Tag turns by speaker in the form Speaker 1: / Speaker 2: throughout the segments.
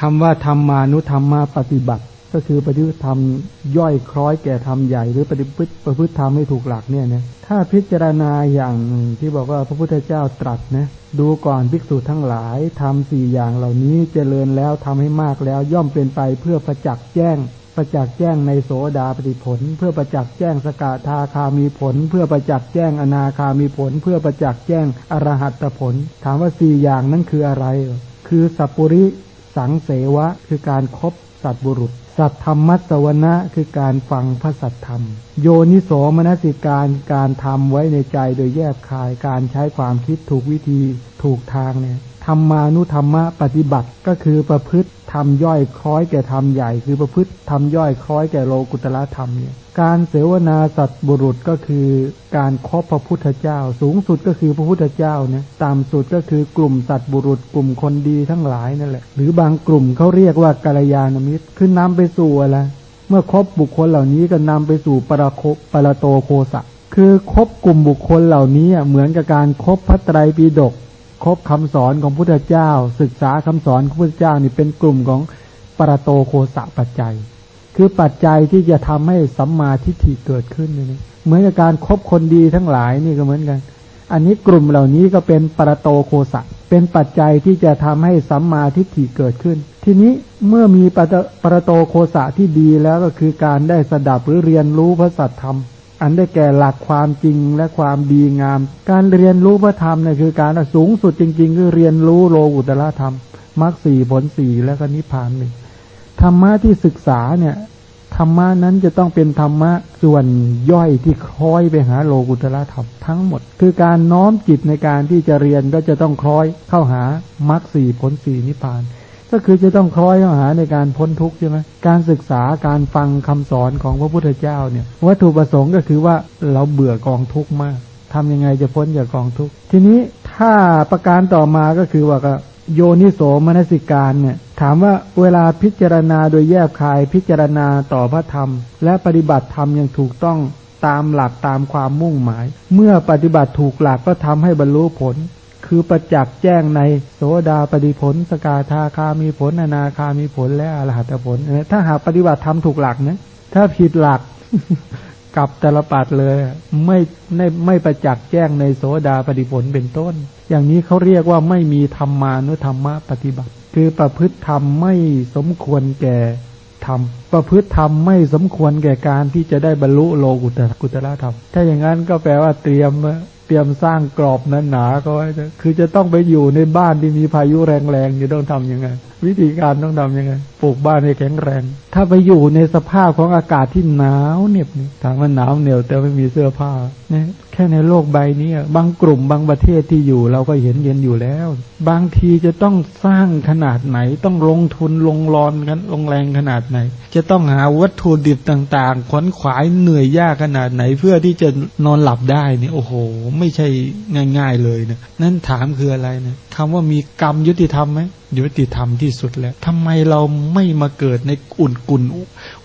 Speaker 1: คำว่าธรรมานุธรรมาปฏิบัติ ก็คือปฏิบัติธรรมย่อยคล้อยแก่ธรรมใหญ่หรือปฏิบัติประพฤติธรรมให้ถูกหลักเนี่ยนะถ้าพิจารณาอย่างที่บอกว่าพระพุทธเจ้าตรัสนะดูก่อนภิกษุทั้งหลายทำสี่อย่างเหล่านี้เจริญแล้วทำให้มากแล้วย่อมเป็นไปเพื่อประจักษ์แจ้งประจักษ์แจ้งในโสดาปฏิผล เพื่อประจักษ์แจ้งสกทาคามีผล เพื่อประจักษ์แจ้งอนาคามีผล เพื่อประจักษ์แจ้งอรหัตผล ถามว่าสี่อย่างนั้นคืออะไร คือสัพปุริ สังเสวะคือการครบสัตบุรุษ สัตธรรมัสวนะคือการฟังพระสัตธรรม โยนิโสมนสิการการทำไว้ในใจโดยแยบคายการใช้ความคิดถูกวิธี ถูกทางเนี่ยธรรมานุธรรมะปฏิบัติก็คือประพฤติทำย่อยคล้อยแก่ธรรมใหญ่ คือประพฤติทำย่อยคล้อยแก่โลกุตละธรรมเนี่ยการเสวนาสัตบุรุษก็คือการครบพระพุทธเจ้า สูงสุดก็คือพระพุทธเจ้าเนี่ยต่ำสุดก็คือกลุ่มสัตบุรุษกลุ่มคนดีทั้งหลายนั่นแหละหรือบางกลุ่มเขาเรียกว่ากัลยาณมิตรคือนำไปสู่อะไรเมื่อครบบุคคลเหล่านี้ก็นำไปสู่ปรโคปรโตโคสะคือครบกลุ่มบุคคลเหล่านี้เหมือนกับการครบพระไตรปิฎก คบคำสอนของพุทธเจ้า ศึกษาคำสอนของพุทธเจ้านี่เป็นกลุ่มของปรโตโคสะปัจจัย คือปัจจัยที่จะทำให้สัมมาทิฏฐิเกิดขึ้นนี่เหมือนกับการครบคนดีทั้งหลายนี่ก็เหมือนกัน อันนี้กลุ่มเหล่านี้ก็เป็นปรโตโคสะเป็นปัจจัยที่จะทำให้สัมมาทิฏฐิเกิดขึ้น ทีนี้เมื่อมีปรโตโคสะที่ดีแล้วก็คือการได้สดับหรือเรียนรู้พระสัตธรรม อันได้แก่หลักความจริงและความดีงาม การเรียนรู้พระธรรมเนี่ยคือการสูงสุดจริง ๆ คือเรียนรู้โลกุตละธรรมมรรคสี่ผลสี่แล้วก็นิพพานหนึ่งธรรมะที่ศึกษาเนี่ยธรรมะนั้นจะต้องเป็นธรรมะส่วนย่อยที่คล้อยไปหาโลกุตละธรรมทั้งหมด คือการน้อมจิตในการที่จะเรียนก็จะต้องคล้อยเข้าหามรรคสี่ผลสี่นิพพาน ก็คือจะต้องคล้อยเข้าหาในการพ้นทุกข์ใช่ไหมการศึกษาการฟังคำสอนของพระพุทธเจ้าเนี่ยวัตถุประสงค์ก็คือว่าเราเบื่อกองทุกข์มากทำยังไงจะพ้นจากกองทุกข์ทีนี้ถ้าประการต่อมาก็คือว่าก็โยนิโสมนสิการเนี่ยถามว่าเวลาพิจารณาโดยแยบคายพิจารณาต่อพระธรรม และปฏิบัติธรรมอย่างถูกต้องตามหลักตามความมุ่งหมาย เมื่อปฏิบัติถูกหลักก็ทำให้บรรลุผล คือประจักษ์แจ้งในโสดาปฏิผล สกาธาคามีผลอนาคามีผลและอรหัตผลถ้าหากปฏิบัติทำถูกหลักนะถ้าผิดหลักกับตลปัดเลยไม่ไม่ไม่ประจักษ์แจ้งในโสดาปฏิผลเป็นต้น อย่างนี้เขาเรียกว่าไม่มีธรรมานุธรรมะปฏิบัติ คือประพฤติธรรมไม่สมควรแก่ธรรมประพฤติธรรมไม่สมควรแก่การที่จะได้บรรลุโลกุตระกุตระธรรม ถ้าอย่างนั้นก็แปลว่าเตรียม เตรียมสร้างกรอบนั้นหนาก็ไว้คือจะต้องไปอยู่ในบ้านที่มีพายุแรงๆจะต้องทํำยังไง วิธีการต้องทํำยังไง ปลูกบ้านให้แข็งแรง ถ้าไปอยู่ในสภาพของอากาศที่หนาวเหน็บนี่ถามว่าหนาวเหนียวแต่ไม่มีเสื้อผ้าเนี่ยแค่ในโลกใบนี้บางกลุ่มบางประเทศที่อยู่เราก็เห็นเย็นอยู่แล้ว บางทีจะต้องสร้างขนาดไหน ต้องลงทุนลงรอนกันลงแรงขนาดไหน จะต้องหาวัตถุดิบต่างๆขวนขวายเหนื่อยยากขนาดไหนเพื่อที่จะนอนหลับได้เนี่ยโอ้โหไม่ใช่ง่าย ๆเลยนะนั่นถามคืออะไรนะคำว่ามีกรรมยุติธรรมไหมยุติธรรมที่สุดแล้วทำไมเราไม่มาเกิดในอุ่นกุ่น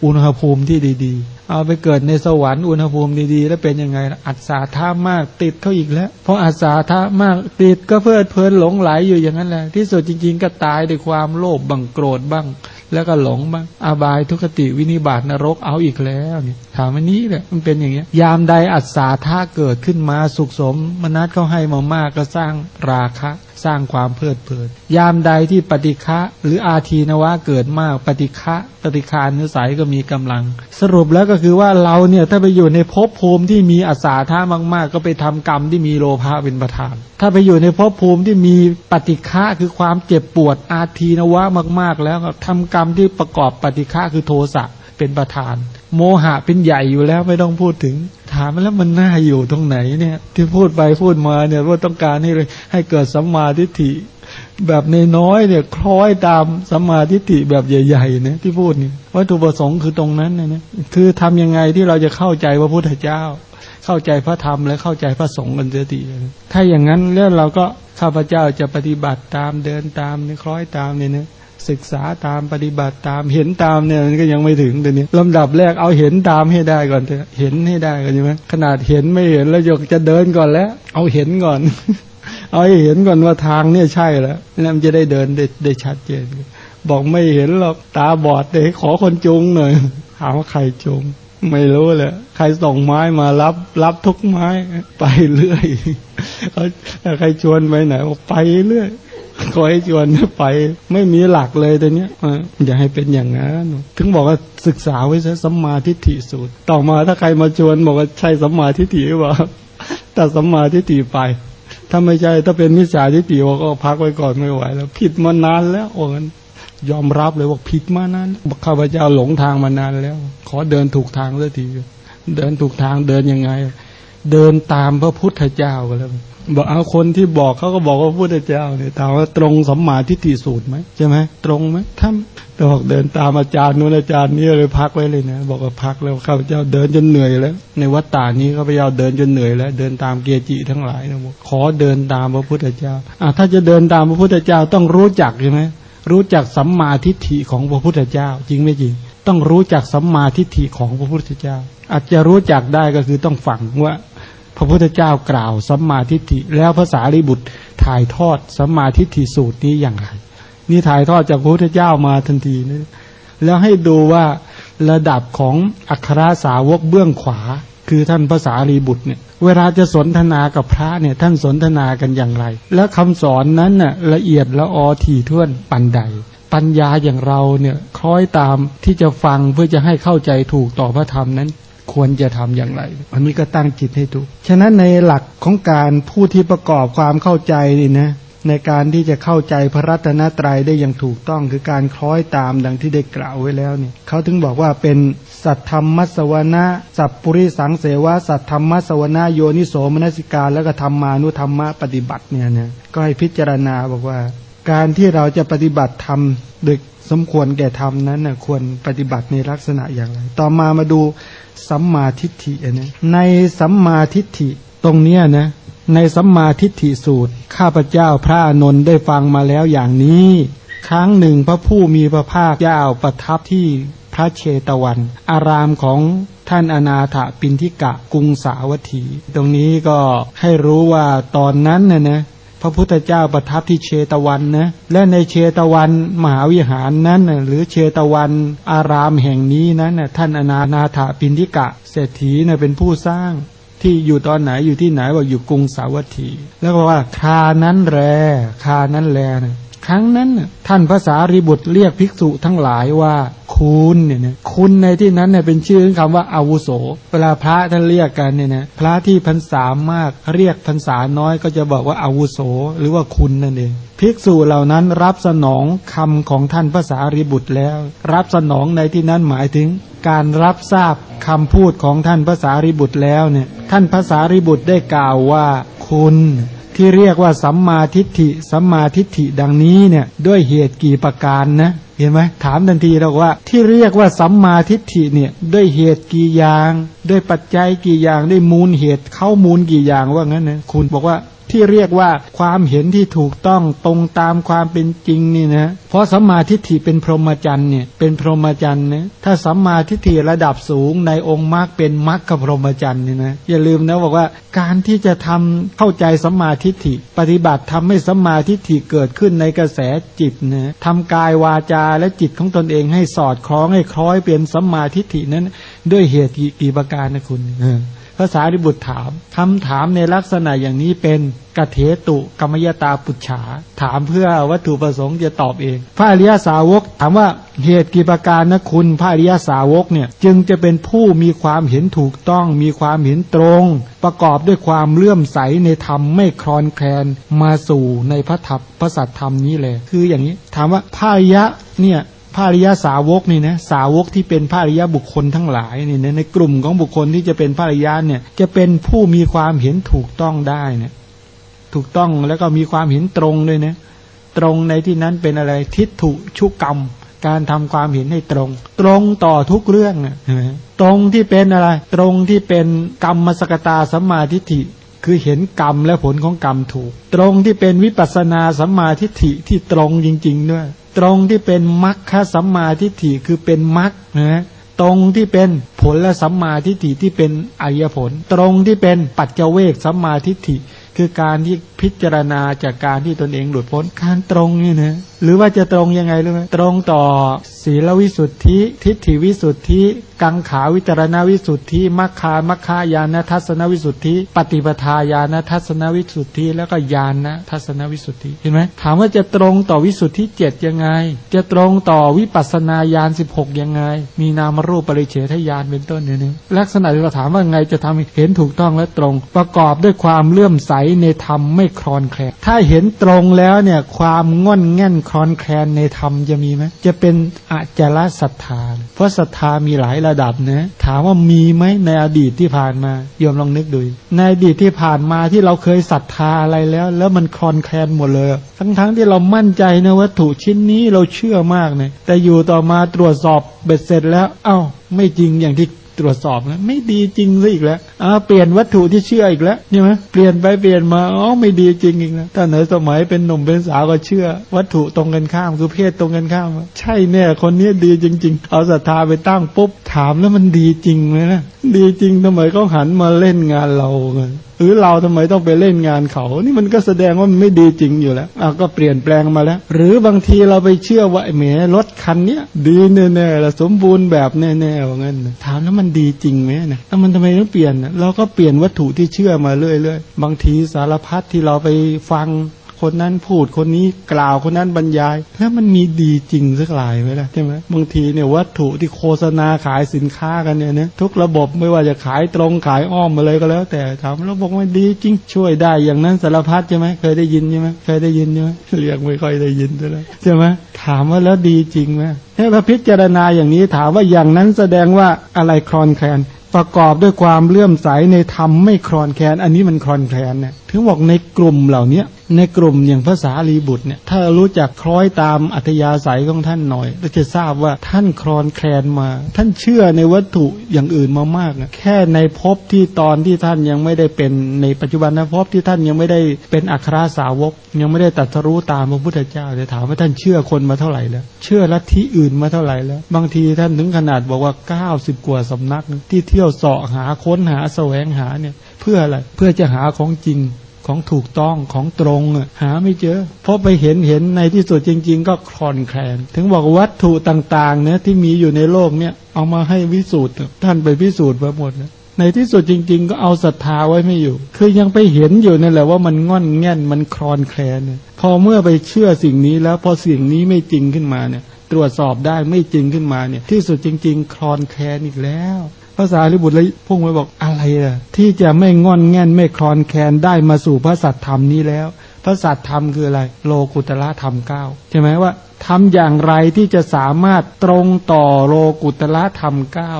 Speaker 1: อุณหภูมิที่ดีๆ เอาไปเกิดในสวรรค์อุณหภูมิดีๆ แล้วเป็นยังไง อัศาธามากติดเข้าอีกแล้ว เพราะอัศาธามากติดก็เพลิดเพลินหลงไหลอยู่อย่างนั้นแหละที่สุดจริง ๆ ก็ตายด้วยความโลภบังโกรธบ้าง แล้วก็หลงบ้างอบายทุกติวินิบาตนรกเอาอีกแล้วนี่ถามวันนี้แหละมันเป็นอย่างเงี้ย ยามใดอัศาธาเกิดขึ้นมาสุขสมมนัสเขาให้มามากก็สร้างราคะ สร้างความเพลิดเพลิน ยามใดที่ปฏิฆะหรืออาทีนวะเกิดมาก ปฏิฆะปฏิคานุสัยก็มีกำลัง สรุปแล้วก็คือว่าเราเนี่ยถ้าไปอยู่ในภพภูมิที่มีอาสาท่ามาก ๆ ก็ไปทำกรรมที่มีโลภะเป็นประธาน ถ้าไปอยู่ในภพภูมิที่มีปฏิฆะคือความเจ็บปวดอาทีนวะมาก ๆ แล้วก็ทำกรรมที่ประกอบปฏิฆะคือโทสะเป็นประธาน โมหะเป็นใหญ่อยู่แล้วไม่ต้องพูดถึง ถามแล้วมันน่าอยู่ตรงไหนเนี่ย ที่พูดไปพูดมาเนี่ยว่าต้องการให้ให้เกิดสัมมาทิฏฐิ แบบในน้อยเนี่ย คล้อยตามสัมมาทิฏฐิแบบใหญ่ๆเนี่ยที่พูดเนี่ยวัตถุประสงค์คือตรงนั้นนะเนี่ยคือทำยังไงที่เราจะเข้าใจว่าพุทธเจ้า เข้าใจพระธรรมและเข้าใจพระสงฆ์กันเสียทีถ้าอย่างนั้นแล้วเราก็ข้าพเจ้าจะปฏิบัติตามเดินตามนี่คล้อยตามเนี่ยนะ ศึกษาตามปฏิบัติตามเห็นตามเนี่ยมันก็ยังไม่ถึงตัวนี้ลำดับแรกเอาเห็นตามให้ได้ก่อนเถอะเห็นให้ได้ก่อนใช่ไหมขนาดเห็นไม่เห็นแล้วยกจะเดินก่อนแล้ว เอาเห็นก่อน เอาให้เห็นก่อนว่าทางเนี่ยใช่แล้วแล้วมันจะได้เดินได้ได้ชัดเจน
Speaker 2: บอกไม่เห็นหรอกตาบอดแต่ขอคนจุงหน่อยถามว่าใครจุง ไม่รู้เลยใครส่งไม้มารับ รับทุกไม้ไปเรื่อยเขาใครชวนไปไหนบอกไปเรื่อยขอให้ชวนไป ไม่มีหลักเลยต่เนี้ยอย่าให้เป็นอย่างนั้นถึงบอกว่าศึกษาไว้ซะสัมมาทิฏฐิสูตร ต่อมาถ้าใครมาชวนบอกว่าใช่สัมมาทิฏฐิหรือเปล่าแต่สัมมาทิฏฐิไป ถ้าไม่ใช่ถ้าเป็นมิจฉาทิฏฐิก็พักไว้ก่อนไม่ไหวแล้ว ผิดมานานแล้วโอ้ ยอมรับเลยว่าผิดมานานข้าพเจ้าหลงทางมานานแล้ว ขอเดินถูกทางสักที เดินถูกทางเดินยังไง เดินตามพระพุทธเจ้าก็แล้วบอกเอาคนที่บอกเขาก็บอกว่าพระพุทธเจ้าเนี่ยถามว่าตรงสัมมาทิฏฐิสูตรไหมใช่ไหมตรงไหมท่านบอกเดินตามอาจารย์นู้นอาจารย์นี้เลยพักไว้เลยนะบอกว่าพักแล้วข้าพเจ้าเดินจนเหนื่อยแล้ว ในวัดตานี้ข้าพเจ้าเดินจนเหนื่อยแล้ว เดินตามเกจิทั้งหลายนะบอกขอเดินตามพระพุทธเจ้าอะถ้าจะเดินตามพระพุทธเจ้าต้องรู้จักใช่ไหม รู้จักสัมมาทิฏฐิของพระพุทธเจ้า จริงไม่จริง ต้องรู้จักสัมมาทิฏฐิของพระพุทธเจ้า อาจจะรู้จักได้ก็คือต้องฝังว่า พระพุทธเจ้ากล่าวสัมมาทิฏฐิแล้วภาษาลิบุตรถ่ายทอดสัมมาทิฏฐิสูตรนี้อย่างไรนี่ถ่ายทอดจากพระพุทธเจ้ามาทันทีนะแล้วให้ดูว่าระดับของอัครสาวกเบื้องขวา คือท่านภาษาลีบุตรเนี่ยเวลาจะสนทนากับพระเนี่ยท่านสนทนากันอย่างไร แล้วคำสอนนั้นน่ะละเอียดละออถี่ถ้วนปันใด ปัญญาอย่างเราเนี่ยคล้อยตามที่จะฟังเพื่อจะให้เข้าใจถูกต่อพระธรรมนั้นควรจะทำอย่างไร อันนี้ก็ตั้งจิตให้ถูก ฉะนั้นในหลักของการผู้ที่ประกอบความเข้าใจนี่นะ ในการที่จะเข้าใจพระรัตนตรัยได้อย่างถูกต้องคือการคล้อยตามดังที่ได้กล่าวไว้แล้วเนี่ยเขาถึงบอกว่าเป็นสัตธรรมมัสวนะสัพปุริสังเสวะสัตธรรมมัสวนะโยนิโสมนสิกาแล้วก็ธรรมานุธรรมะปฏิบัติเนี่ยนะก็ให้พิจารณาบอกว่า การที่เราจะปฏิบัติธรรมโดยสมควรแก่ธรรมนั้นนะควรปฏิบัติในลักษณะอย่างไร ต่อมามาดูสัมมาทิฏฐินะในสัมมาทิฏฐิตรงเนี้ยนะ ในสัมมาทิฏฐิสูตร ข้าพเจ้าพระนนท์ได้ฟังมาแล้วอย่างนี้ ครั้งหนึ่งพระผู้มีพระภาคเจ้าประทับที่พระเชตวัน อารามของท่านอนาถปินทิกะกรุงสาวัตถี ตรงนี้ก็ให้รู้ว่าตอนนั้นนะนะพระพุทธเจ้าประทับที่เชตวันนะและในเชตวันมหาวิหารนั้นหรือเชตวันอารามแห่งนี้นั้นท่านอนานาถปินทิกะ เศรษฐีเป็นผู้สร้าง ที่อยู่ตอนไหนอยู่ที่ไหนบอกอยู่กรุงสาวัตถี แล้วก็ว่าคานั้นแรคานั้นแลนะครั้งนั้นท่านภาษาริบุตรเรียกภิกษุทั้งหลายว่า คุณเนี่ยนะคุณในที่นั้นเนี่ยเป็นชื่อคำว่าอาวุโส เวลาพระท่านเรียกกันเนี่ยนะพระที่พรรษามากเรียกพรรษาน้อยก็จะบอกว่าอาวุโสหรือว่าคุณนั่นเองภิกษุเหล่านั้นรับสนองคำของท่านภาษาริบุตรแล้ว รับสนองในที่นั้นหมายถึง การรับทราบคำพูดของท่านภาษาริบุตรแล้วเนี่ยท่านภาษาริบุตรได้กล่าวว่าคุณ ที่เรียกว่าสัมมาทิฏฐิสัมมาทิฏฐิดังนี้เนี่ยด้วยเหตุกี่ประการนะเห็นไหมถามทันทีเราว่า ที่เรียกว่าสัมมาทิฏฐิเนี่ยด้วยเหตุกี่อย่าง ด้วยปัจจัยกี่อย่างด้วยมูลเหตุเข้ามูลกี่อย่างว่างั้นนะคุณบอกว่า ที่เรียกว่าความเห็นที่ถูกต้องตรงตามความเป็นจริงนี่นะเพราะสัมมาทิฏฐิเป็นพรหมจรรย์เนี่ยเป็นพรหมจรรย์นะถ้าสัมมาทิฏฐิระดับสูงในองค์มรรคเป็นมรรคกับพรหมจรรย์นี่นะอย่าลืมนะบอกว่าการที่จะทำเข้าใจสัมมาทิฏฐิ ปฏิบัติทำให้สัมมาทิฏฐิเกิดขึ้นในกระแสจิตนะทำกายวาจาและจิตของตนเองให้สอดคล้องให้คล้อยเป็นสัมมาทิฏฐินั้น ด้วยเหตุกี่ประการนะคุณ ภาษาริบุตรถามคำถามในลักษณะอย่างนี้เป็นกเทตุกรรมยตาปุจฉา ถามเพื่อวัตถุประสงค์จะตอบเอง พระอริยสาวก ถามว่าเหตุกิประการนะคุณพระอริยสาวกเนี่ยจึงจะเป็นผู้มีความเห็นถูกต้อง มีความเห็นตรง ประกอบด้วยความเลื่อมใสในธรรมไม่คลอนแคลนมาสู่ในพระธรรมพระสัตธรรมนี้เลยคืออย่างนี้ ถามว่าพระอริยะเนี่ย พระริยาสาวกนี่นะสาวกที่เป็นพระริยาบุคคลทั้งหลายนี่นะในกลุ่มของบุคคลที่จะเป็นพระริยะเนี่ยจะเป็นผู้มีความเห็นถูกต้องได้เนี่ยถูกต้องแล้วก็มีความเห็นตรงด้วยนะตรงในที่นั้นเป็นอะไรทิฏฐุชุกกรรม การทำความเห็นให้ตรง ตรงต่อทุกเรื่องนะตรงที่เป็นอะไร ตรงที่เป็นกรรมมสกตาสัมมาทิฏฐิ คือเห็นกรรมและผลของกรรมถูก ตรงที่เป็นวิปัสนาสัมมาทิฏฐิที่ตรงจริง ๆ ด้วย ตรงที่เป็นมรรคสัมมาทิฏฐิคือเป็นมรรคนะตรงที่เป็นผลและสัมมาทิฏฐิที่เป็นอายผล ตรงที่เป็นปัจเจเวกสัมมาทิฏฐิ คือการที่พิจารณาจากการที่ตนเองหลุดพ้นการตรงนี่นะหรือว่าจะตรงยังไงรู้ไหมตรงต่อศีลวิสุทธิ ทิฏฐิวิสุทธิ กังขาวิจารณวิสุทธิมัคคามัคคายานทัศนวิสุทธิ ปฏิปทาญาณทัศนวิสุทธิ แล้วก็ญาณทัศนวิสุทธิเห็นไหมถามว่าจะตรงต่อวิสุทธิเจ็ดยังไง จะตรงต่อวิปัสนาญาณสิบหกยังไง มีนามรูปปริเฉทญาณเป็นต้นเนี่ยนะลักษณะที่เราถามว่าไงจะทำเห็นถูกต้องและตรง ประกอบด้วยความเลื่อมใสในธรรมไม่คลอนแคลนถ้าเห็นตรงแล้วเนี่ยความง่อนแง่นคลอนแคลนในธรรมจะมีไหมจะเป็นอจารศรัทธาเพราะศรัทธามีหลายระระดับนะถามว่ามีไหมในอดีตที่ผ่านมาโยมลองนึกดูในอดีตที่ผ่านมาที่เราเคยศรัทธาอะไรแล้ว แล้วมันคลอนแคลนหมดเลย ทั้งๆทที่เรามั่นใจนะวัตถุชิ้นนี้เราเชื่อมากเนี่ยแต่อยู่ต่อมาตรวจสอบเบ็ดเสร็จแล้วเอา้าไม่จริงอย่างที่ ตรวจสอบนะไม่ดีจริงซะอีกแล้วอ้าเปลี่ยนวัตถุที่เชื่ออีกแล้วใช่ไหมเปลี่ยนไปเปลี่ยนมาอ๋อไม่ดีจริงอีกแล้วถ้าไหนสมัยเป็นหนุ่มเป็นสาวก็เชื่อ วัตถุตรงกันข้ามคือเพศตรงกันข้าม ใช่แน่คนนี้ดีจริง ๆ เอาศรัทธาไปตั้งปุ๊บถามแล้วมันดีจริงไหมนะดีจริงทำไมเขาหันมาเล่นงานเรา หรือเราทำไมต้องไปเล่นงานเขา นี่มันก็แสดงว่ามันไม่ดีจริงอยู่แล้วอะก็เปลี่ยนแปลงมาแล้ว หรือบางทีเราไปเชื่อว่าแหมรถคันเนี้ยดีแน่ๆละสมบูรณ์แบบแน่ๆว่างั้นถามแล้วมันดีจริงไหมนะแล้วมันทำไมต้องเปลี่ยนเราก็เปลี่ยนวัตถุที่เชื่อมาเรื่อยๆบางทีสารพัดที่เราไปฟัง คนนั้นพูดคนนี้กล่าวคนนั้นบรรยาย แล้วมันมีดีจริงสักหลายไหมล่ะใช่ไหมบางทีเนี่ยวัตถุที่โฆษณาขายสินค้ากันเนี่ยนะทุกระบบไม่ว่าจะขายตรงขายอ้อมมาเลยก็แล้ว แต่ถามแล้วบอกว่าดีจริงช่วยได้อย่างนั้นสารพัดใช่ไหมเคยได้ยินใช่ไหมเคยได้ยินใช่ไหมเรียกไม่ค่อยได้ยินเลยใช่ไหมถามว่าแล้วดีจริงไหมถ้าเราพิจารณาอย่างนี้ถามว่าอย่างนั้นแสดงว่าอะไรคลอนแคลนประกอบด้วยความเลื่อมใสในธรรมไม่คลอนแคลนอันนี้มันคลอนแคลนเนี่ยถึงบอกในกลุ่มเหล่านี้ในกลุ่มอย่างภาษาลีบุตรเนี่ยถ้ารู้จักคล้อยตามอัธยาศัยของท่านหน่อยเราจะทราบว่าท่านคลอนแคลนมา ท่านเชื่อในวัตถุอย่างอื่นมามากนะแค่ในภพที่ตอนที่ท่านยังไม่ได้เป็นในปัจจุบันนะภพที่ท่านยังไม่ได้เป็นอัครสาวก ยังไม่ได้ตัดสรู้ตามพระพุทธเจ้าจะถามว่าท่านเชื่อคนมาเท่าไหร่แล้ว เชื่อลัทธิอื่นมาเท่าไหร่แล้ว บางทีท่านถึงขนาดบอกว่า 90 กว่าสำนักที่เที่ยวเสาะหาค้นหาแสวงหาเนี่ย เพื่ออะไรเพื่อจะหาของจริงของถูกต้องของตรงหาไม่เจอเพราะไปเห็นเห็นในที่สุดจริง ๆ ก็คลอนแคลนถึงบอกวัตถุต่างๆเนี่ยที่มีอยู่ในโลกเนี่ยเอามาให้วิสูตรท่านไปพิสูจน์มาหมดนะในที่สุดจริง ๆ ก็เอาศรัทธาไว้ไม่อยู่ คือยังไปเห็นอยู่นั่นแหละว่ามันง่อนแง่นมันคลอนแคลนพอเมื่อไปเชื่อสิ่งนี้แล้วพอสิ่งนี้ไม่จริงขึ้นมาเนี่ยตรวจสอบได้ไม่จริงขึ้นมาเนี่ยที่สุดจริง ๆ คลอนแคลนอีกแล้ว ภาษาลิบุตรเลยพุ่งไปบอกอะไรล่ะ ที่จะไม่งอนแง่นไม่คลอนแคลนได้มาสู่พระสัตธรรมนี้แล้ว พระสัตธรรมคืออะไร โลกุตละธรรมเก้าใช่ไหมว่าทำอย่างไรที่จะสามารถตรงต่อโลกุตละธรรมเก้า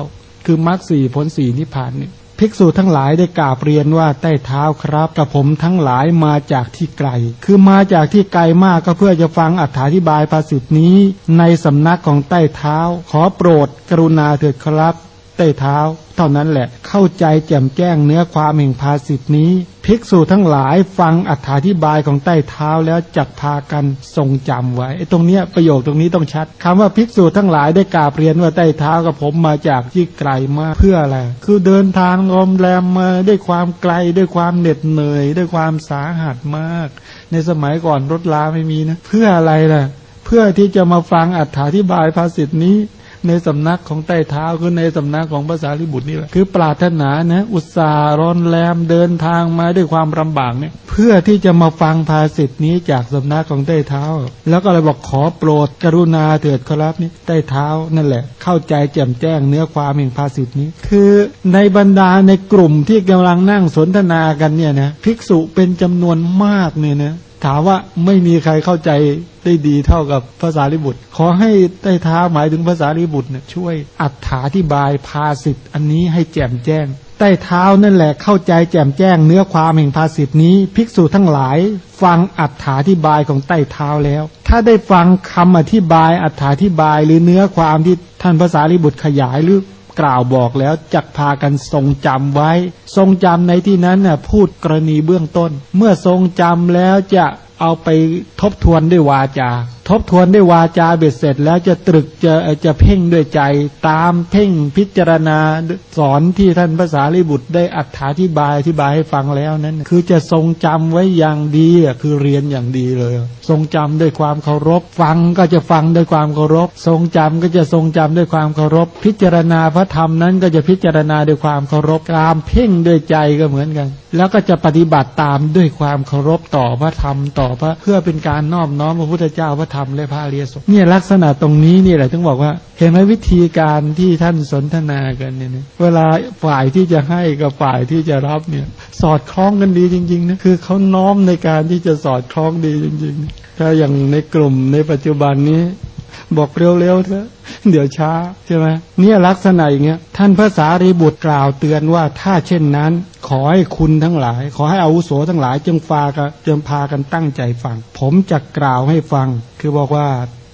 Speaker 2: คือมรรคสี่ผลสี่นิพพานเนี่ยภิกษุทั้งหลายได้กราบเรียนว่าใต้เท้าครับกับผมทั้งหลายมาจากที่ไกล คือมาจากที่ไกลมากก็เพื่อจะฟังอธิบายภาษิตนี้ ในสำนักของใต้เท้า ขอโปรดกรุณาเถิดครับ ใต้เท้า เท่านั้นแหละเข้าใจแจ่มแจ้งเนื้อความแห่งภาสิทนี้ ภิกษุทั้งหลายฟังอธิบายของใต้เท้าแล้วจักพากันทรงจำไว้ตรงเนี้ยประโยคตรงนี้ต้องชัดคำว่าภิกษุทั้งหลายได้กราบเรียนว่าใต้เท้ากับผมมาจากที่ไกลมากเพื่ออะไรคือเดินทางลมแรมมาด้วยความไกลด้วยความเหน็ดเหนื่อยด้วยความสาหัสมาก ในสมัยก่อนรถลาไม่มีนะเพื่ออะไรล่ะ เพื่อที่จะมาฟังอธิบายภาษิตนี้ ในสำนักของใต้เท้าคือในสำนักของภาษาลิบุตรนี่แหละคือปรารถนานะอุตสาร้อนแรมเดินทางมาด้วยความลาบากเนี่ยเพื่อที่จะมาฟังภาษิตนี้จากสำนักของใต้เท้า แล้วก็เลยบอกขอโปรดกรุณาเถิดครับนี่ใต้เท้านั่นแหละ เข้าใจแจ่มแจ้งเนื้อความแห่งภาษิตนี้ คือในบรรดาในกลุ่มที่กำลังนั่งสนทนากันเนี่ยนะภิกษุเป็นจำนวนมากเนี่ยนะ ถามว่าไม่มีใครเข้าใจได้ดีเท่ากับภาษาลิบุตร ขอให้ใต้เท้าหมายถึงภาษาลิบุตรเนี่ยช่วยอัดถาธิบายภาสิทธ์อันนี้ให้แจ่มแจ้ง ใต้เท้านั่นแหละเข้าใจแจ่มแจ้งเนื้อความแห่งภาสิทธินี้ ภิกษุทั้งหลาย ฟังอัถาธิบายของใต้เท้าแล้ว ถ้าได้ฟังคำอธิบายอัถาธิบายหรือเนื้อความที่ท่านภาษาลิบุตรขยายหรือ กล่าวบอกแล้วจักพากันทรงจำไว้ ทรงจำในที่นั้นน่ะพูดกรณีเบื้องต้น เมื่อทรงจำแล้วจะ เอาไปทบทวนด้วยวาจา ทบทวนด้วยวาจาเบ็ดเสร็จ แล้วจะตรึกจะจะเพ่งด้วยใจตามเพ่งพิจารณาสอนที่ท่านภาษาลิบุตรได้อัถาธิบายอธิบายให้ฟังแล้วนั้น คือจะทรงจำไว้อย่างดีคือเรียนอย่างดีเลย ทรงจำด้วยความเคารพ ฟังก็จะฟังด้วยความเคารพ ทรงจำก็จะทรงจำด้วยความเคารพ พิจารณาพระธรรมนั้นก็จะพิจารณาด้วยความเคารพตามเพ่งด้วยใจก็เหมือนกัน แล้วก็จะปฏิบัติตามด้วยความเคารพต่อพระธรรมต่อพระเพื่อเป็นการนอบน้อมพระพุทธเจ้าพระธรรมและพระอริยสงฆ์เนี่ยลักษณะตรงนี้นี่แหละต้องบอกว่า เห็นไหมวิธีการที่ท่านสนทนากันเนี่ยเวลาฝ่ายที่จะให้กับฝ่ายที่จะรับเนี่ยสอดคล้องกันดีจริงๆนะคือเขาน้อมในการที่จะสอดคล้องดีจริง ๆ ถ้าอย่างในกลุ่มในปัจจุบันนี้ บอกเร็วๆเถอะเดี๋ยวช้าใช่ไหมเนี่ยลักษณะอย่างเงี้ยท่านพระสารีบุตรกล่าวเตือนว่าถ้าเช่นนั้น ขอให้คุณทั้งหลาย ขอให้อาวุโสทั้งหลายจงฟากันจงพากันตั้งใจฟัง ผมจะกล่าวให้ฟัง คือบอกว่า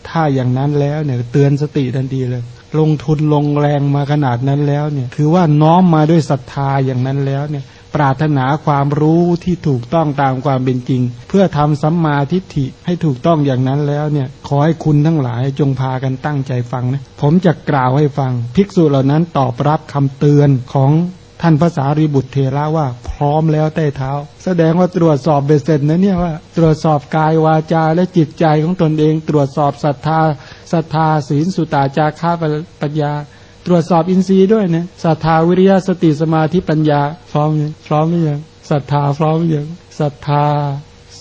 Speaker 2: ถ้าอย่างนั้นแล้วเนี่ยเตือนสติทันทีเลยลงทุนลงแรงมาขนาดนั้นแล้วเนี่ย คือว่าน้อมมาด้วยศรัทธาอย่างนั้นแล้วเนี่ย ปรารถนาความรู้ที่ถูกต้องตามความเป็นจริง เพื่อทำสัมมาทิฏฐิให้ถูกต้องอย่างนั้นแล้วเนี่ยขอให้คุณทั้งหลายจงพากันตั้งใจฟังนะผมจะกล่าวให้ฟัง ภิกษุเหล่านั้นตอบรับคำเตือนของท่านภาษารีบุตรเทระว่าพร้อมแล้วใต้เท้า แสดงว่าตรวจสอบเบสเสร็จนะเนี่ยว่า ตรวจสอบกายวาจาและจิตใจของตนเอง ตรวจสอบศรัทธาศรัทธาศีลสุตาจาราปัญญา ตรวจสอบอินทรีย์ด้วยนะศรัทธาวิริยะสติสมาธิปัญญาพร้อมยังพร้อมหรือยังศรัทธาพร้อมยังศรัทธา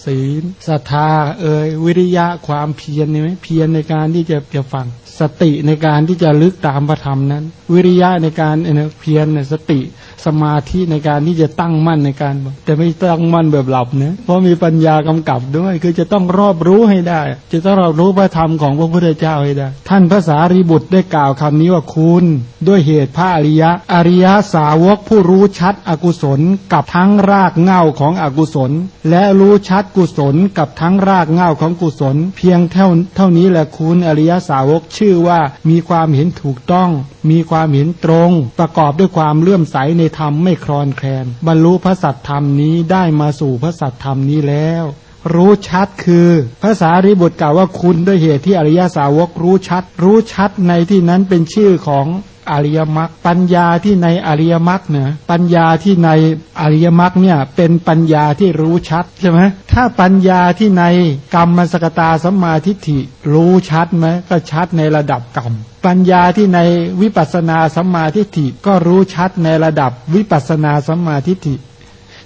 Speaker 2: ศีลศรัทธา เอ่ยวิริยะความเพียรนี่ไหมเพียรในการที่จะจะฟัง สติในการที่จะลึกตามพระธรรมนั้น วิริยะในการเพียรสติสมาธิในการที่จะตั้งมั่นในการ แต่ไม่ตั้งมั่นแบบหลับนะเพราะมีปัญญากำกับด้วย คือจะต้องรอบรู้ให้ได้ จะต้องรอบรู้พระธรรมของพระพุทธเจ้าให้ได้ ท่านภาษารีบุตรได้กล่าวคำนี้ว่าคุณด้วยเหตุพระอริยะ อริยสาวกผู้รู้ชัดอกุศลกับทั้งรากเง่าของอกุศล และรู้ชัดกุศลกับทั้งรากเง่าของกุศล เพียงเท่าเท่านี้แหละคุณอริยสาวกชื่อว่ามีความเห็นถูกต้อง มีความเห็นตรง ประกอบด้วยความเลื่อมใสในธรรมไม่คลอนแคลน บรรลุพระสัตธรรมนี้ได้มาสู่พระสัตธรรมนี้แล้วรู้ชัดคือภาษาริบุตรกล่าวว่าคุณด้วยเหตุที่อริยสาวกรู้ชัด รู้ชัดในที่นั้นเป็นชื่อของ อริยมรรคปัญญาที่ในอริยมรรคเนี่ยปัญญาที่ในอริยมรรคเนี่ยเป็นปัญญาที่รู้ชัดใช่ไหมถ้าปัญญาที่ในกรรมสกตาสัมมาทิฏฐิรู้ชัดไหมก็ชัดในระดับกรรม ปัญญาที่ในวิปัสสนาสัมมาทิฏฐิก็รู้ชัดในระดับวิปัสสนาสัมมาทิฏฐิ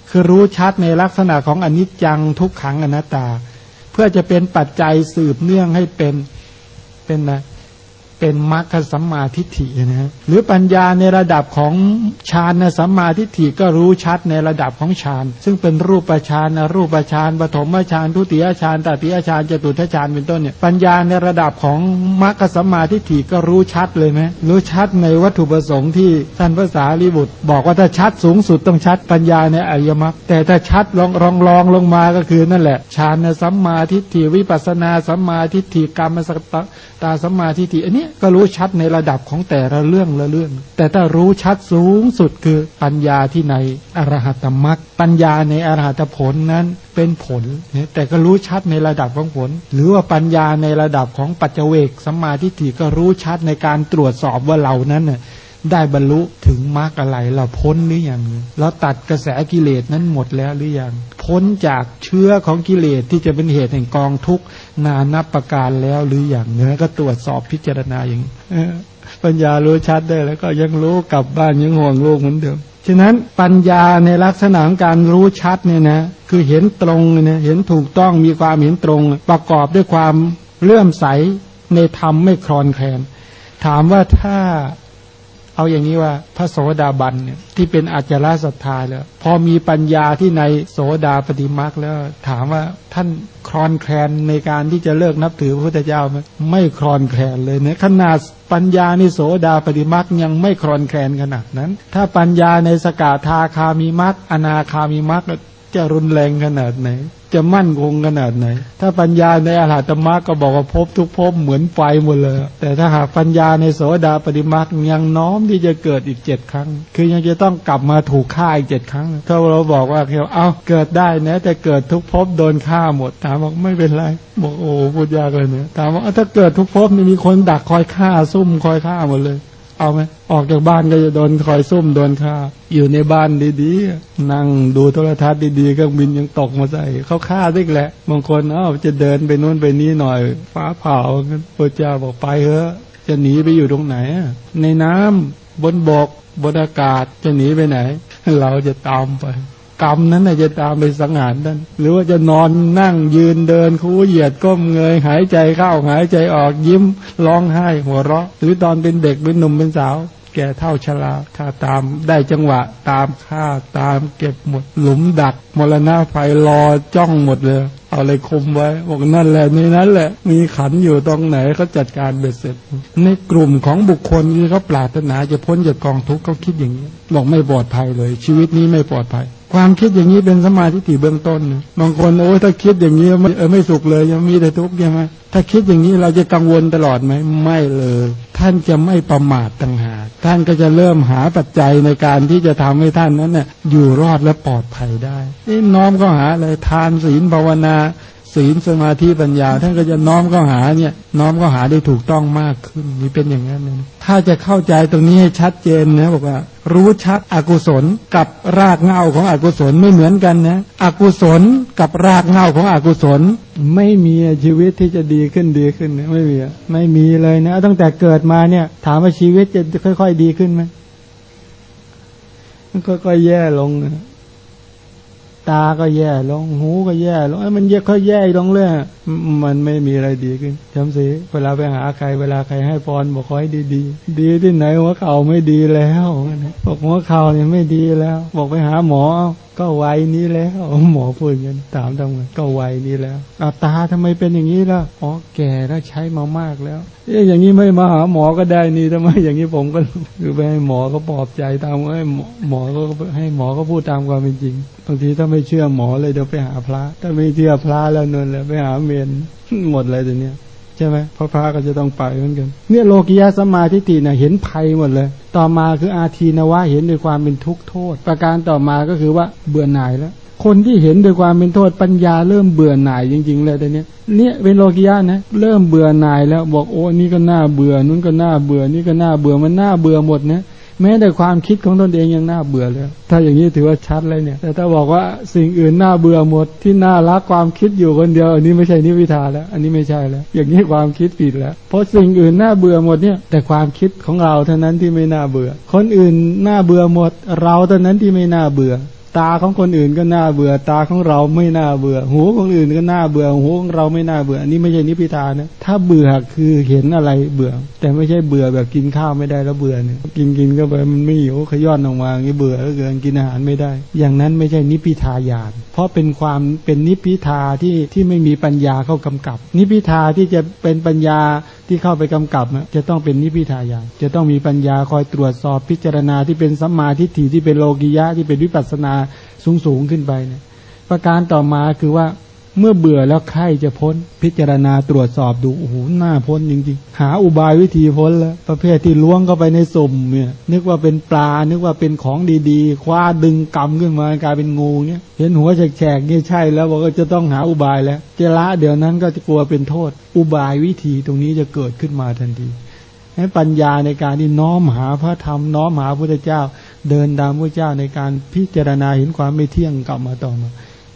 Speaker 2: คือรู้ชัดในลักษณะของอนิจจังทุกขังอนัตตา เพื่อจะเป็นปัจจัยสืบเนื่องให้เป็นเป็นนะ เป็นมรรคสัมมาทิฏฐินะฮะหรือปัญญาในระดับของฌานสัมมาทิฏฐิก็รู้ชัดในระดับของฌานซึ่งเป็นรูปฌานรูปฌานปฐมฌานทุติยฌานตติยฌานจตุทฌานเป็นต้นเนี่ยปัญญาในระดับของมรรคสัมมาทิฏฐิก็รู้ชัดเลยไหมรู้ชัดในวัตถุประสงค์ที่ท่านภาษาลิบุตร บอกว่าถ้าชัดสูงสุดต้องชัดปัญญาในอริยมรรคแต่ถ้าชัดลองรองรองลงมาก็คือนั่นแหละฌานสัมมาทิฏฐิวิปัสสนาสัมมาทิฏฐิกรรมสัก ตาสัมมาทิฏฐิอันนี้ก็รู้ชัดในระดับของแต่ละเรื่องละเรื่อง แต่ถ้ารู้ชัดสูงสุดคือปัญญาที่ในอรหัตมรรคปัญญาในอรหัตผลนั้นเป็นผลเนี่ยแต่ก็รู้ชัดในระดับของผล หรือว่าปัญญาในระดับของปัจเจเวกสัมมาทิฏฐิก็รู้ชัดในการตรวจสอบว่าเหล่านั้นน่ย ได้บรรลุถึงมรรคอะไรเราพ้นหรือยังเราตัดกระแสกิเลสนั้นหมดแล้วหรือยังพ้นจากเชื้อของกิเลสที่จะเป็นเหตุแห่งกองทุกนานับประการแล้วหรืออย่างเนื้อก็ตรวจสอบพิจารณาอย่างปัญญารู้ชัดได้แล้วก็ยังรู้กลับบ้านยังห่วงลูกเหมือนเดิมฉะนั้นปัญญาในลักษณะของการรู้ชัดเนี่ยนะคือเห็นตรงเนี่ยเห็นถูกต้องมีความเห็นตรง ประกอบด้วยความเลื่อมใสในธรรมไม่คลอนแคลนถามว่าถ้า เอาอย่างนี้ว่าพระโสดาบันเนี่ยที่เป็นอาจารศรัทธาแล้วพอมีปัญญาที่ในโสดาปฏิมาคแล้ว ถามว่าท่านคลอนแคลนในการที่จะเลิกนับถือพระพุทธเจ้าไหมไม่คลอนแคลนเลยเนี่ยขนาดปัญญาในโสดาปฏิมาคยังไม่คลอนแคลนขนาดนั้น ถ้าปัญญาในสกาทาคามีมัคอนาคามีมัคจะรุนแรงขนาดไหน จะมั่นคงขนาดไหน ถ้าปัญญาในอรหัตมรรคก็บอกว่าพบทุกพบเหมือนไฟหมดเลย แต่ถ้าหากปัญญาในโสดาปฏิมรรคยังน้อมที่จะเกิดอีกเจ็ดครั้ง คือยังจะต้องกลับมาถูกฆ่าอีกเจ็ดครั้ง ถ้าเราบอกว่าเอาเกิดได้นะ แต่เกิดทุกพบโดนฆ่าหมด ถามบอกไม่เป็นไร บอกโอ้พูดยากเลยเนี่ย ถามว่าถ้าเกิดทุกพบนี่มีคนดักคอยฆ่าซุ่มคอยฆ่าหมดเลย เอาไหมออกจากบ้านก็จะโดนคอยซุ่มโดนฆ่า อยู่ในบ้านดีๆ นั่งดูโทรทัศน์ดีๆเครื่องบินยังตกมาใส่เขาฆ่าด้แหละบางคนเอ้าจะเดินไปนู้นไปนี้หน่อย ฟ้าเผาพระเจ้าบอกไปเถอะจะหนีไปอยู่ตรงไหน ในน้ำบนบกบนอากาศจะหนีไปไหน เราจะตามไป กรรมนั้นจะตามไปสังหารนั่นหรือว่าจะนอนนั่งยืนเดินคู่เหยียดก้มเงย หายใจเข้าหายใจออกยิ้มร้องไห้หัวเราะ หรือตอนเป็นเด็กเป็นหนุ่มเป็นสาว แก่เท่าชราถ้าตามได้จังหวะตามฆ่าตามเก็บหมด หลุมดักมรณะไฟรอจ้องหมดเลย เอาอะไรคุมไว้บอกนั่นแหละในนั้นแหละ มีขันอยู่ตรงไหนเขาจัดการเบ็ดเสร็จ ในกลุ่มของบุคคลที่เขาปรารถนาจะพ้นจากกองทุกข์เขาคิดอย่างนี้บอกไม่ปลอดภัยเลย ชีวิตนี้ไม่ปลอดภัย ความคิดอย่างนี้เป็นสมาธิถี่เบื้องต้นบางคนโอ้ถ้าคิดอย่างนี้ไม่เออไม่สุขเลยยังมีแต่ทุกข์ใช่ไหมถ้าคิดอย่างนี้เราจะกังวลตลอดไหมไม่เลย ท่านจะไม่ประมาทต่างหากท่านก็จะเริ่มหาปัจจัยในการที่จะทำให้ท่านนั้นน่ยอยู่รอดและปลอดภัยได้นี่น้อมก็หาเลยทานศีลภาวนา ศีลสมาธิปัญญา ท่านก็จะน้อมเข้าหาเนี่ยน้อมเข้าหาได้ถูกต้องมากขึ้นนี่เป็นอย่างนั้นเลยถ้าจะเข้าใจตรงนี้ให้ชัดเจนนะบอกว่า รู้ชัดอกุศลกับรากเหง้าของอกุศลไม่เหมือนกันนะอกุศลกับรากเหง้าของอกุศล ไม่มีชีวิตที่จะดีขึ้นดีขึ้นไม่มีไม่มีเลยนะตั้งแต่เกิดมาเนี่ย ถามว่าชีวิตจะค่อย ๆ ดีขึ้นไหมค่อยๆแย่ลงนะ ตาก็แย่ลงหูก็แย่ลงมันเยอะเขาแย่ลงเลยมันไม่มีอะไรดีขึ้นจำสิเวลาไปหาใครเวลาใครให้พรบอกขอให้ดีดีดีที่ไหนหัวเข่าไม่ดีแล้วบอกหัวเข่าเนี่ยไม่ดีแล้ว บอกไปหาหมอ ก็วัยนี้แล้วหมอพูดกันถามทำไงก็วัยนี้แล้วตาทำไมเป็นอย่างนี้ล่ะอ๋อแก่แล้วใช้มามากแล้วเอ๊ะอย่างนี้ไม่มาหาหมอก็ได้นี่ทำไมอย่างนี้ผมก็คือไปให้หมอก็ปลอบใจตามให้หมอก็ให้หมอก็พูดตามความเป็นจริงบางทีถ้าไม่เชื่อหมอเลยเดี๋ยวไปหาพระ ถ้าไม่เชื่อพระแล้วนนเลยไปหาเมนหมดเลยตัวเนี้ย ช่ไหมพระพระก็จะต้องไปเหมือนกัน เนี่ยโลกิยาสมาธิติเนี่ยเห็นภัยหมดเลย ต่อมาคืออาทีนวะเห็นด้วยความเป็นทุกข์โทษ ประการต่อมาก็คือว่าเบื่อหน่ายแล้ว คนที่เห็นด้วยความเป็นโทษปัญญาเริ่มเบื่อหน่ายจริง ๆ เลยตอนนี้เนี่ยเป็นโลกิยานะเริ่มเบื่อหน่ายแล้วบอกโอ้นี่ก็น่าเบื่อนู้นก็น่าเบื่อนี่ก็น่าเบื่อมันน่าเบื่อหมดนะ แม้แต่ความคิดของตนเองยังน่าเบื่อเลยถ้าอย่างนี้ถือว่าชัดเลยเนี่ย แต่ถ้าบอกว่าสิ่งอื่นน่าเบื่อหมดที่น่ารักความคิดอยู่คนเดียว อันนี้ไม่ใช่นิพิทาแล้ว อันนี้ไม่ใช่แล้ว อย่างนี้ความคิดผิดแล้ว เพราะสิ่งอื่นน่าเบื่อหมดเนี่ย แต่ความคิดของเราเท่านั้นที่ไม่น่าเบื่อ คนอื่นน่าเบื่อหมด เราเท่านั้นที่ไม่น่าเบื่อ ตาของคนอื่นก็น่าเบื่อ ตาของเราไม่น่าเบื่อ หูของอื่นก็น่าเบื่อ หูของเราไม่น่าเบื่ออันนี้ไม่ใช่นิพิทานะถ้าเบื่อคือเห็นอะไรเบื่อ แต่ไม่ใช่เบื่อแบบกินข้าวไม่ได้แล้วเบื่อเนี่ยกินกินก็ไปมันไม่หิวขย้อนออกมางี้เบื่อก็เกินกินอาหารไม่ได้ อย่างนั้นไม่ใช่นิพิทายาน ราะเป็นความเป็นนิพิทาที่ที่ไม่มีปัญญาเข้ากำกับ นิพิทาที่จะเป็นปัญญาที่เข้าไปกำกับ จะต้องเป็นนิพิทายาง จะต้องมีปัญญาคอยตรวจสอบพิจารณาที่เป็นสัมมาทิฏฐิที่เป็นโลกิยะที่เป็นวิปัสสนาสูงสูงขึ้นไปเนี่ยประการต่อมาคือว่า เมื่อเบื่อแล้วใครจะพ้น พิจารณาตรวจสอบดูโอ้โหหน้าพ้นจริงๆ หาอุบายวิธีพ้นแล้ว ประเภทที่ล้วงเข้าไปในสุ่มเนี่ยนึกว่าเป็นปลา นึกว่าเป็นของดีๆ คว้าดึงกำขึ้นมากลายเป็นงูเนี่ยเห็นหัวแฉกๆนี่ใช่แล้วบอกว่าจะต้องหาอุบายแล้วเจละเดี๋ยวนั้นก็จะกลัวเป็นโทษ อุบายวิธีตรงนี้จะเกิดขึ้นมาทันทีให้ปัญญาในการที่น้อมหาพระธรรม น้อมหาพระเจ้า เดินตามพระเจ้าในการพิจารณาเห็นความไม่เที่ยงกลับมาต่อมา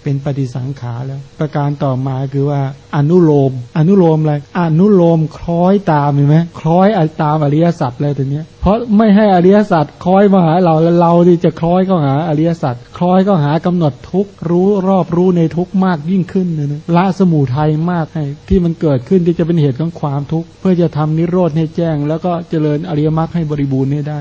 Speaker 2: เป็นปฏิสังขาแล้ว ประการต่อมาคือว่าอนุโลม อนุโลมอะไรอนุโลมคล้อยตามเห็นไหมคล้อยตามอริยสัจเลยตัวเนี้ยเพราะไม่ให้อริยสัจคล้อยมาหาเราแล้วเราที่จะคล้อยเข้าหาอริยสัจคล้อยเข้าหากำหนดทุกรู้รอบรู้ในทุกมากยิ่งขึ้นนะละสมุทัยมากให้ที่มันเกิดขึ้นที่จะเป็นเหตุของความทุกข์เพื่อจะทำนิโรธให้แจ้ง แล้วก็เจริญอริยมรรคให้บริบูรณ์ให้ได้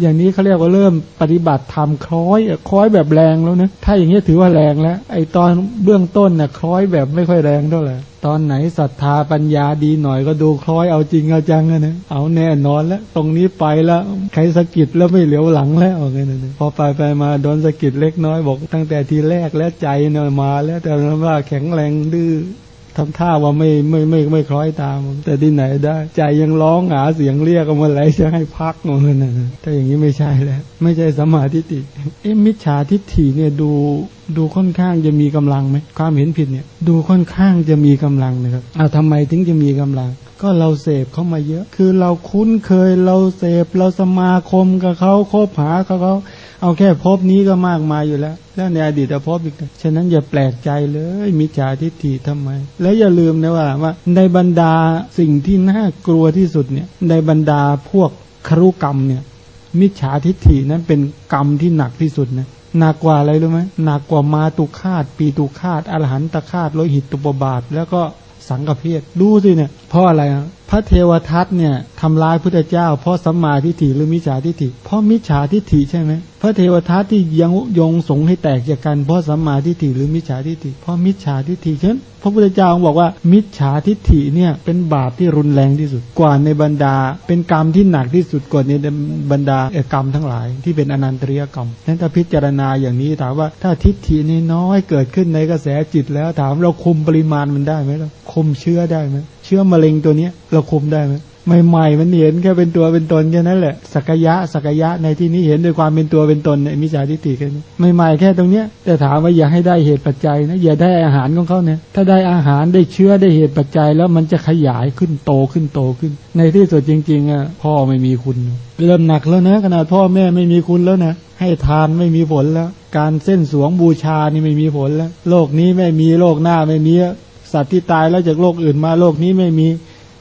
Speaker 1: อย่างนี้เขาเรียกว่าเริ่มปฏิบัติธรรมคล้อยคล้อยแบบแรงแล้วนะถ้าอย่างนี้ถือว่าแรงแล้ว ไอตอนเบื้องต้นนะ่ะคล้อยแบบไม่ค่อยแรงเท่าไหร่ตอนไหนศรัทธาปัญญาดีหน่อยก็ดูคล้อยเอาจริงเอาจังนะเอาแน่นอนแล้ว ตรงนี้ไปแล้วใครสะกิดแล้วไม่เหลียวหลังแล้วอะไรนั่นพอไปไปมาโดนสะกิดเล็กน้อยบอก ตั้งแต่ทีแรกแล้วใจเนยมาแล้วแต่ว่าแข็งแรงดื้อ ทำท่าว่าไม่ไม่ไม่ไม่คล้อยตาม แต่ที่ไหนได้ ใจยังร้องหาเสียงเรียกออกมาไรจะให้พักงงนะถ้าอย่างนี้ไม่ใช่แล้ว ไม่ใช่สมาธิติเอ๊ะมิจฉาทิฏฐิเนี่ยดูดูค่อนข้างจะมีกำลังไหมความเห็นผิดเนี่ย ดูค่อนข้างจะมีกำลังนะครับอ้าวทำไมถึงจะมีกำลัง ก็เราเสพเขามาเยอะ คือเราคุ้นเคยเราเสพเราสมาคมกับเขาคบหากับเขา เอาแค่พบนี้ก็มากมายอยู่แล้ว แล้วในอดีตพบอีก ฉะนั้นอย่าแปลกใจเลย มิจฉาทิฏฐิทำไม แล้วอย่าลืมนะว่าว่า ในบรรดาสิ่งที่น่ากลัวที่สุดเนี่ย ในบรรดาพวกครุกรรมเนี่ย มิจฉาทิฏฐินั้นเป็นกรรมที่หนักที่สุดนะหนักกว่าอะไรรู้ไหมหนักกว่ามาตุคาตปีตุคาตอรหันตคาตโลหิตตุปบาท แล้วก็สังกเพศดูสิเนี่ยเพราะอะไร พระเทวทัตเนี่ยทำร้ายพุทธเจ้า เพราะสัมมาทิฏฐิหรือมิจฉาทิฏฐิเพราะมิจฉาทิฏฐิใช่ไหมพระเทวทัตที่ยังยงสงให้แตกจากกันเพราะสัมมาทิฏฐิหรือมิจฉาทิฏฐิเพราะมิจฉาทิฏฐิเช่นพระพุทธเจ้าบอกว่า มิจฉาทิฏฐิเนี่ยเป็นบาปที่รุนแรงที่สุดกว่าในบรรดา เป็นกรรมที่หนักที่สุดกว่าในบรรดากรรมทั้งหลาย ที่เป็นอนันตริยกรรมนั้นถ้าพิจารณาอย่างนี้ถามว่าถ้าทิฏฐินี้น้อยเกิดขึ้นในกระแสจิตแล้วถามเราคุมปริมาณมันได้ไหมเราคุมเชื้อได้ไหม ชื้อมะเร็งตัวนี้เราคุมได้ไหมใหม่ๆมันเห็นแค่เป็นตัวเป็นตนแค่นั้นแหละสักยะสักยะในที่นี้เห็นด้วยความเป็นตัวเป็นตนในมิจฉาทิฏฐิแค่นี้ใหม่ๆแค่ตรงเนี้ยแต่ถามว่าอย่าให้ได้เหตุปัจจัยนะอย่าได้อาหารของเขาเนี่ยถ้าได้อาหารได้เชื้อได้เหตุปัจจัยแล้วมันจะขยายขึ้นโตขึ้นโตขึ้น ในที่สุดจริงๆอะพ่อไม่มีคุณ เริ่มหนักแล้วนะขนาดพ่อแม่ไม่มีคุณแล้วนะให้ทานไม่มีผลแล้ว การเส้นสวงบูชานี่ไม่มีผลแล้ว โลกนี้ไม่มีโลกหน้าไม่มี สัตว์ที่ตายแล้วจากโลกอื่นมาโลกนี้ไม่มี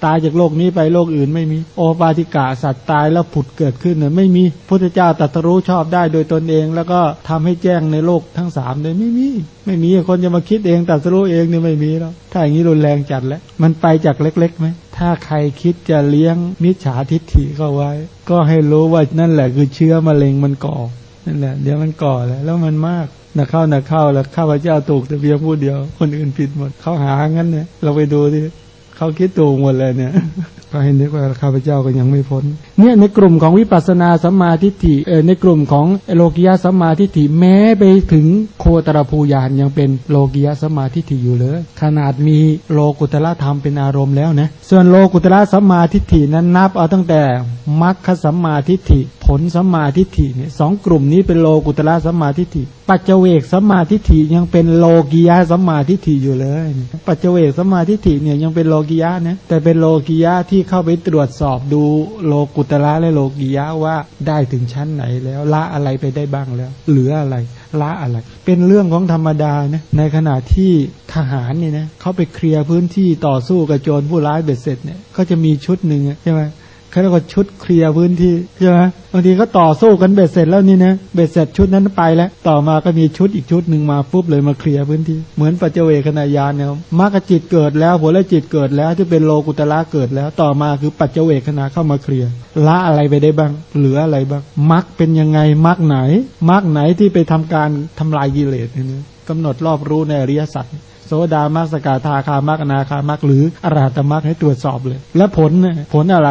Speaker 1: ตายจากโลกนี้ไปโลกอื่นไม่มี โอปาติกาสัตว์ตายแล้วผุดเกิดขึ้นเนี่ยไม่มีพุทธเจ้าตรัสรู้ชอบได้โดยตนเอง แล้วก็ทำให้แจ้งในโลกทั้งสามเลยไม่มี ไม่มีคนจะมาคิดเองตรัสรู้เองเนี่ยไม่มีแล้วถ้าอย่างนี้รุนแรงจัดแล้ว มันไปจากเล็กๆไหมถ้าใครคิดจะเลี้ยงมิจฉาทิฏฐิเข้าไว้ ก็ให้รู้ว่านั่นแหละคือเชื้อมะเร็งมันก่อนั่นแหละ เดี๋ยวมันก่อแล้วแล้วมันมาก นักเข้านักเข้าแล้วข้าพเจ้าถูกแต่เพียงผู้เดียว คนอื่นผิดหมดเขาหางั้นเนี่ยเราไปดูดิ เขาคิดถูกหมดเลยเนี่ยก็ให้นึกว่าข้าพเจ้าก็ยังไม่พ้น เนี่ยในกลุ่มของวิปัสสนาสัมมาทิฏฐิเออในกลุ่มของโลกิยาสัมมาทิฏฐิแม้ไปถึงโคตรภูยานยังเป็นโลกิยาสัมมาทิฏฐิอยู่เลย ขนาดมีโลกุตละธรรมเป็นอารมณ์แล้วนะส่วนโลกุตละสัมมาทิฏฐินั้นนับเอาตั้งแต่มัคคสัมมาทิฏฐิ ผลสัมมาทิฏฐิเนี่ยสองกลุ่มนี้เป็นโลกุตละสัมมาทิฏฐิ ปัจเจเวกสัมมาทิฏฐิยังเป็นโลกิยาสัมมาทิฏฐิอยู่เลย ปัจเจเวกสัมมาทิฏฐิเนี่ยยังเป็นโลกิยะนะแต่เป็นโลกิยะที่เข้าไปตรวจสอบดูโลกุตละและโลกิยะว่าได้ถึงชั้นไหนแล้วละอะไรไปได้บ้างแล้ว เหลืออะไรละอะไร เป็นเรื่องของธรรมดานะในขณะที่ทหารเนี่ยนะเขาไปเคลียร์พื้นที่ต่อสู้กับโจรผู้ร้ายเบ็ดเสร็จเนี่ยก็จะมีชุดหนึ่งใช่ไหม เขาเรียกว่าชุดเคลียร์พื้นที่ใช่ไหมบางทีก็ต่อสู้กันเบ็ดเสร็จแล้วนี่นะเบ็ดเสร็จชุดนั้นไปแล้ว ต่อมาก็มีชุดอีกชุดหนึ่งมาปุ๊บเลยมาเคลียร์พื้นที่ เหมือนปัจเจเวคณายานเนี่ยมรรคจิตเกิดแล้วผลจิตเกิดแล้วที่เป็นโลกุตละเกิดแล้ว ต่อมาคือปัจเจเวคณาเข้ามาเคลียร์ละอะไรไปได้บ้าง เหลืออะไรบ้างมรรคเป็นยังไงมรรคไหนมรรคไหนที่ไปทำการทำลายกิเลสเนี่ยกำหนดรอบรู้ในอริยสัจโสดามักสกาธาคามักนาคามักหรืออรหัตมักให้ตรวจสอบเลย และผลผลอะไร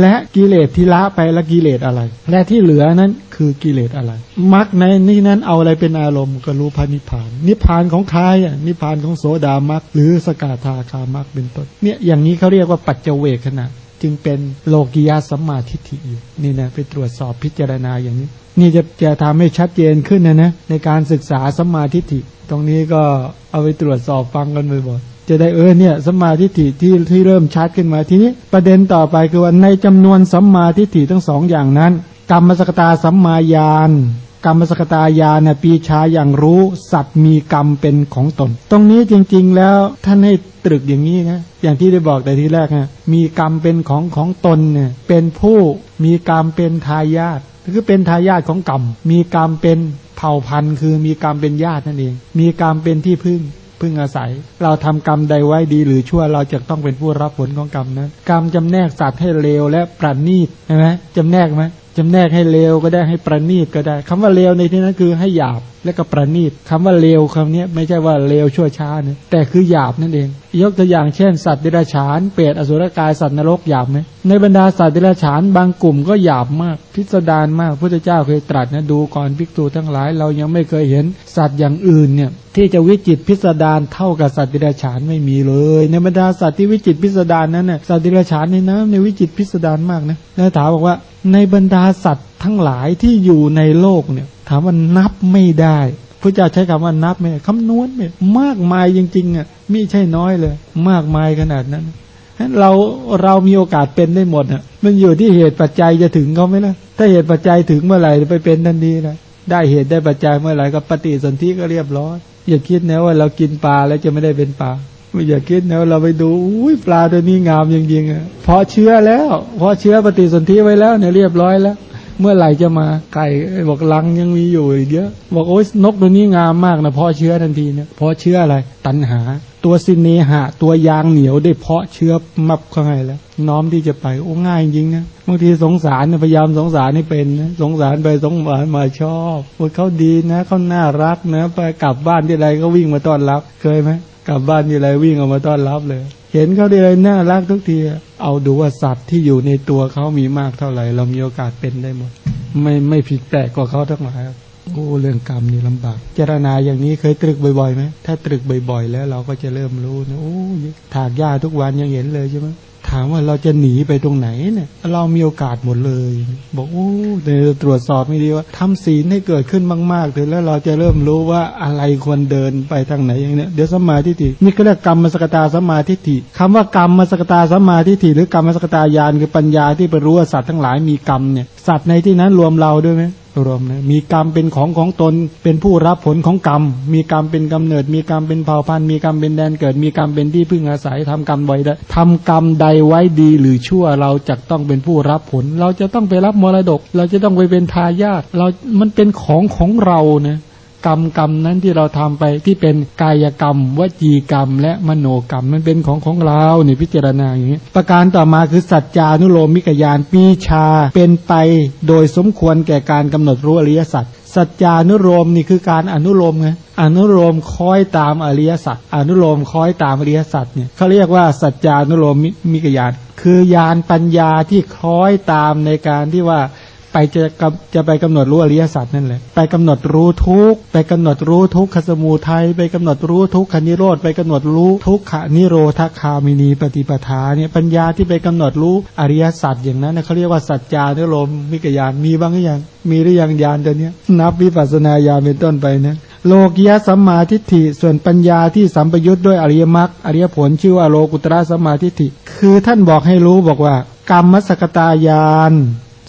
Speaker 1: และกิเลสที่ละไปและกิเลสอะไร และที่เหลือนั้นคือกิเลสอะไรมรรคในนี้นั้นเอาอะไรเป็นอารมณ์ก็รู้พานิพาน นิพานของใครอะนิพานของโสดามรรคหรือสกาธาคามรรคเป็นต้นเนี่ยอย่างนี้เขาเรียกว่าปัจเจเวขณะจึงเป็นโลกิยาสัมมาทิฏฐิอยู่นี่นะไปตรวจสอบพิจารณาอย่างนี้ นี่จะจะทำให้ชัดเจนขึ้นนะนะในการศึกษาสัมมาทิฏฐิ ตรงนี้ก็เอาไปตรวจสอบฟังกันบ่อย จะได้เออเนี่ยสัมมาทิฏฐิที่ที่เริ่มชัดขึ้นมาทีนี้ประเด็นต่อไปคือว่าในจำนวนสัมมาทิฏฐิทั้งสองอย่างนั้น กรรมสกตาสัมมาญาณกรรมสกตายาเนี่ยปีชาอย่างรู้สัตว์มีกรรมเป็นของตน ตรงนี้จริงๆแล้วท่านให้ตรึกอย่างนี้นะอย่างที่ได้บอกแต่ทีแรกนะมีกรรมเป็นของของตนเนี่ยเป็นผู้มีกรรมเป็นทายาทคือเป็นทายาทของกรรมมีกรรมเป็นเผ่าพันธุ์ คือมีกรรมเป็นญาตินั่นเอง มีกรรมเป็นที่พึ่ง พึ่งอาศัย เราทำกรรมใดไว้ดีหรือชั่วเราจะต้องเป็นผู้รับผลของกรรมนั้น กรรมจำแนกสัตว์ให้เลวและประณีตใช่ไหมจำแนกไหม
Speaker 2: จำแนกให้เลวก็ได้ให้ประณีตก็ได้คำว่าเลวในที่นั้นคือให้หยาบ และก็ประณีตคำว่าเลวคำนี้ไม่ใช่ว่าเลวชั่วช้าเนี่ยแต่คือหยาบนั่นเอง ยกตัวอย่างเช่น สัตว์เดรัจฉานเปรตอสุรกายสัตว์นรกหยาบไหมในบรรดาสัตว์เดรัจฉานบางกลุ่มก็หยาบมากพิสดารมากพระเจ้าเคยตรัสนะดูก่อนภิกษุทั้งหลาย เรายังไม่เคยเห็นสัตว์อย่างอื่นเนี่ยที่จะวิจิตพิสดารเท่ากับสัตว์เดรัจฉานไม่มีเลย ในบรรดาสัตว์ที่วิจิตพิสดารนั้นน่ะสัตว์เดรัจฉานในน้ำในวิจิตพิสดารมากนะแล้วถามบอกว่าในบรรดาสัตว์ทั้งหลายที่อยู่ในโลกเนี่ย ถามว่านับไม่ได้พระเจ้าใช้คำว่านับไม่คำนวณไม่มากมายจริงๆอะมิใช่น้อยเลย มากมายขนาดนั้นเราเรามีโอกาสเป็นได้หมดอะ มันอยู่ที่เหตุปัจจัยจะถึงเขาไหมล่ะ ถ้าเหตุปัจจัยถึงเมื่อไหร่ไปเป็นทันทีนะได้เหตุได้ปัจจัยเมื่อไหร่ก็ปฏิสนธิก็เรียบร้อย อย่าคิดนะว่าเรากินปลาแล้วจะไม่ได้เป็นปลาไม่อย่าคิดนะว่าเราไปดูอุ้ยปลาตัวนี้งามจริงๆอะพอเชื้อแล้วพอเชื้อปฏิสนธิไว้แล้วเนี่ยเรียบร้อยแล้ว เมื่อไหร่จะมาไก่บอกลังยังมีอยู่อีกเยอะบอกโอ้ยนกตัวนี้งามมากนะเพาะเชื้อทันทีเนี่ยเพาะเชื้ออะไร ตันหา ตัวสินเนหะ ตัวยางเหนียวได้เพาะเชื้อมับเข้าให้แล้ว น้อมที่จะไปโอ้ง่ายจริงนะบางทีสงสารพยายามสงสารนี่เป็นนะสงสารไปสงสารมาชอบโอ้เขาดีนะเขาน่ารักนะ ไปกลับบ้านที่ไรก็วิ่งมาต้อนรับ เคยไหมกลับบ้านที่ไรวิ่งออกมาต้อนรับเลย เห็นเขาได้เลยน่ารักทุกที เอาดูว่าสัตว์ที่อยู่ในตัวเขามีมากเท่าไหร่ เรามีโอกาสเป็นได้หมด ไม่ไม่ผิดแปลกกว่าเขาทั้งหลายโอ้เรื่องกรรมนี่ลำบาก เจรนาอย่างนี้เคยตรึกบ่อยๆไหมถ้าตรึกบ่อยๆ แล้วเราก็จะเริ่มรู้นะโอ้ถากหญ้าทุกวันยังเห็นเลยใช่ไหม ถามว่าเราจะหนีไปตรงไหนเนี่ย เรามีโอกาสหมดเลย บอกโอ้เดี๋ยวตรวจสอบไม่ดีว่าทำศีลให้เกิดขึ้นมากๆถึงแล้วเราจะเริ่มรู้ว่าอะไรควรเดินไปทางไหนอย่างเนี้ยเดี๋ยวสมาธิินี่ก็เรียกกรรมมสกตาสมาธิิคำว่ากรรมมสกตาสมาธิิหรือกรรมมสกตายานคือปัญญาที่ไปรู้ว่าสัตว์ทั้งหลายมีกรรมเนี่ยสัตว์ในที่นั้นรวมเราด้วยไหม รวมนะมีกรรมเป็นของของตนเป็นผู้รับผลของกรรม มีกรรมเป็นกำเนิด มีกรรมเป็นเผ่าพันธุ์มีกรรมเป็นแดนเกิด มีกรรมเป็นที่พึ่งอาศัยทำกรรมไว้ได้ทำกรรมใดไว้ดีหรือชั่วเราจะต้องเป็นผู้รับผล เราจะต้องไปรับมรดก เราจะต้องไปเป็นทายาทเรา มันเป็นของของเรานะ กรรมกรรมนั้นที่เราทำไปที่เป็นกายกรรม วจีกรรม และมโนกรรมมันเป็นของของเราเนี่พิจารณาอย่างนี้ ประการต่อมาคือสัจจานุโลมิกยานปีชา เป็นไปโดยสมควรแก่การกำหนดรู้อริยสัจสัจจานุโลมนี่คือการอนุโลมไงอนุโลมคอยตามอริยสัจอนุโลมคอยตามอริยสัจเนี่ยเขาเรียกว่าสัจจานุโลมมิกยาน คือยานปัญญาที่คอยตามในการที่ว่า ไปจะจะไปกำหนดรู้อริยสัจนั่นแหละไปกำหนดรู้ทุกไปกำหนดรู้ทุกขสมูทัยไปกำหนดรู้ทุกขนิโรธไปกำหนดรู้ทุกขนิโรธคามินีปฏิปทาเนี่ยปัญญาที่ไปกำหนดรู้อริยสัจอย่างนั้นเขาเรียกว่าสัจจานุโลมมิกยานมีบ้างหรือยังมีหรือยังญาณตัวเนี้ยนับวิปัสสนาญาณเป็นต้นไปนะโลกิยสัมมาทิฏฐิส่วนปัญญาที่สัมปยุทธ์ด้วยอริยมรรคอริยผลชื่อว่าโลกุตระสัมมาทิฏฐิ คือท่านบอกให้รู้บอกว่ากรรมสกตายาน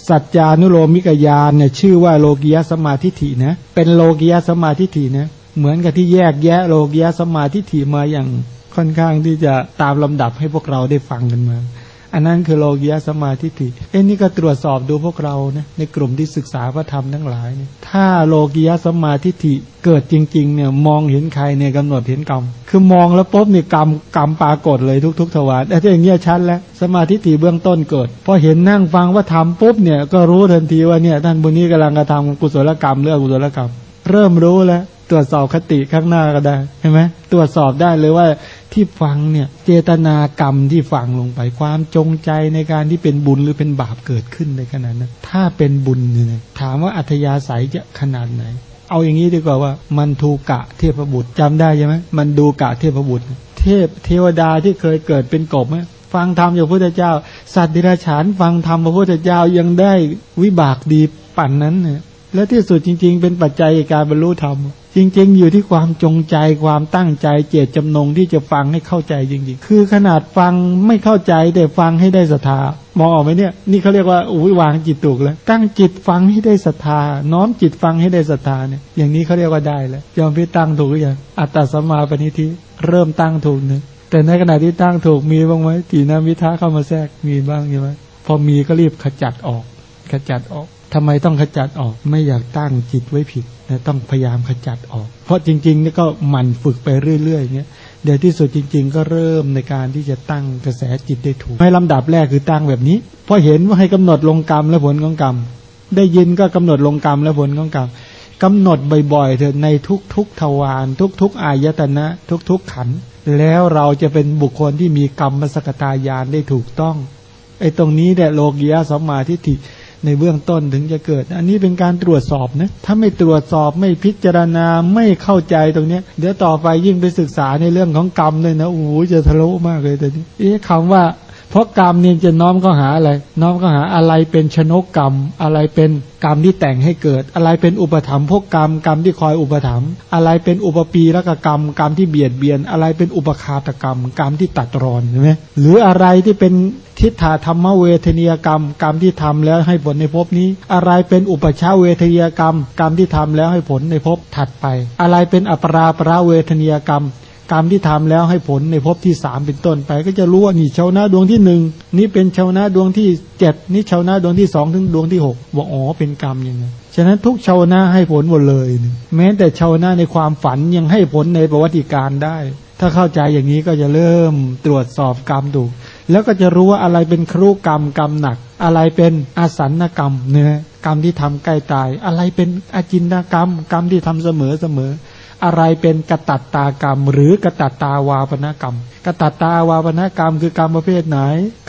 Speaker 2: สัจจานุโลมิกยานเนี่ยชื่อว่าโลกิยสมาธิฐินะ เป็นโลกิยสมาธิฐินะ เหมือนกับที่แยกแยะโลกิยสมาธิฐิมาอย่างค่อนข้างที่จะตามลำดับให้พวกเราได้ฟังกันมา อันนั้นคือโลกิยสมาธิิเอ็นี่ก็ตรวจสอบดูพวกเรานะในกลุ่มที่ศึกษาพระธรรมทั้งหลายเนี่ยถ้าโลกิยสมาธิิเกิดจริง ๆ เนี่ยมองเห็นใครเนี่ยกำหนดเห็นกรรม คือมองแล้วปุ๊บเนี่ยกรรมกรรมปรากฏเลยทุก ๆ ทวารแต่ถ้าอย่างเงี้ยชัดแล้วสมาธิิเบื้องต้นเกิดพอเห็นนั่งฟังว่าทำปุ๊บเนี่ยก็รู้ทันทีว่าเนี่ยท่านบุญนี้กำลังกระทำกุศลกรรมหรืออกุศลกรรม เริ่มรู้แล้ว ตรวจสอบคติข้างหน้าก็ได้เห็นไหมตรวจสอบได้เลยว่าที่ฟังเนี่ย เจตนากรรมที่ฟังลงไปความจงใจในการที่เป็นบุญหรือเป็นบาปเกิดขึ้นในขณะนั้นถ้าเป็นบุญเนี่ยถามว่าอัธยาศัยจะขนาดไหน เอาอย่างนี้ดีกว่าว่า มันทูกะเทพบุตรจำได้ใช่ไหมมันดูกะเทพบุตร เทพเทวดาที่เคยเกิดเป็นกบไหมฟังธรรมจากพระพุทธเจ้า สัตว์ดิราฉานฟังธรรมพระพุทธเจ้ายังได้วิบากดีปั่นนั้นเนี่ยและที่สุดจริง ๆ เป็นปัจจัยการบรรลุธรรม จริง ๆ อยู่ที่ความจงใจความตั้งใจเจตจำนงที่จะฟังให้เข้าใจจริง ๆ คือขนาดฟังไม่เข้าใจแต่ฟังให้ได้ศรัทธามองออกไหมเนี่ยนี่เขาเรียกว่าอุ้ยวางจิตถูกแล้วตั้งจิตฟังให้ได้ศรัทธาน้อมจิตฟังให้ได้ศรัทธาเนี่ยอย่างนี้เขาเรียกว่าได้แล้วยอมพิตั้งถูกหรือยังอัตตสมาปณิทิเริ่มตั้งถูกเนี่ยแต่ในขณะที่ตั้งถูกมีบ้างไหมตีนามิท้าเข้ามาแทรกมีบ้างใช่ไหมพอมีก็รีบขจัดออก ขจัดออก ทำไมต้องขจัดออกไม่อยากตั้งจิตไว้ผิดนะต้องพยายามขจัดออก เพราะจริงๆนี่ก็หมั่นฝึกไปเรื่อยๆเงี้ยเดี๋ยวที่สุดจริง ๆ ก็เริ่มในการที่จะตั้งกระแสจิตได้ถูกให้ลำดับแรกคือตั้งแบบนี้พอเห็นว่าให้กำหนดลงกรรมและผลของกรรม ได้ยินก็กำหนดลงกรรมและผลของกรรมกำหนดบ่อยๆเถอะในทุกๆทวารทุก ๆ อายตนะ ทุก ๆ ขัน แล้วเราจะเป็นบุคคลที่มีกรรมมสกตายานได้ถูกต้องไอ้ตรงนี้เนี่ยโลกียะสัมมาทิฏฐิ ในเบื้องต้นถึงจะเกิด อันนี้เป็นการตรวจสอบนะถ้าไม่ตรวจสอบไม่พิจารณาไม่เข้าใจตรงนี้เดี๋ยวต่อไปยิ่งไปศึกษาในเรื่องของกรรมเลยนะโอ้โหจะทะลุมากเลยแต่นี้เอ๊ะคำว่า เพราะกรรมเนี่ยจะน้อมเข้าหาอะไร น้อมเข้าหาอะไรเป็นชนกกรรม อะไรเป็นกรรมที่แต่งให้เกิด อะไรเป็นอุปถัมภกกรรมกรรมที่คอยอุปถัมภ์อะไรเป็นอุปปีรกกรรมกรรมที่เบียดเบียน อะไรเป็นอุปคาตกรรม กรรมที่ตัดรอนใช่ไหมหรืออะไรที่เป็นทิฏฐาธรรมเวทนียกรรม กรรมที่ทำแล้วให้ผลในภพนี้ อะไรเป็นอุปชาเวทนียกรรม กรรมที่ทำแล้วให้ผลในภพถัดไป อะไรเป็นอัปราปราเวทนียกรรม กรรมที่ทำแล้วให้ผลในภพที่สามเป็นต้นไป ก็จะรู้ว่านี่ชาวนาดวงที่หนึ่งนี่เป็นชาวนาดวงที่เจ็ดนี่ชาวนาดวงที่สองถึงดวงที่หกบอกอ๋อเป็นกรรมยังไงฉะนั้นทุกชาวนาให้ผลหมดเลย แม้แต่ชาวนาในความฝันยังให้ผลในประวัติการได้ ถ้าเข้าใจอย่างนี้ก็จะเริ่มตรวจสอบกรรมถูกแล้วก็จะรู้ว่าอะไรเป็นครุกรรมกรรมหนัก อะไรเป็นอาสันกรรมเนื้อกรรมที่ทำใกล้ตาย อะไรเป็นอาจินกรรม กรรมที่ทำเสมอเสมอ อะไรเป็นกตัตตากรรม หรือกตัตตาวาปนกรรม กตัตตาวาปนกรรม คือกรรมประเภทไหน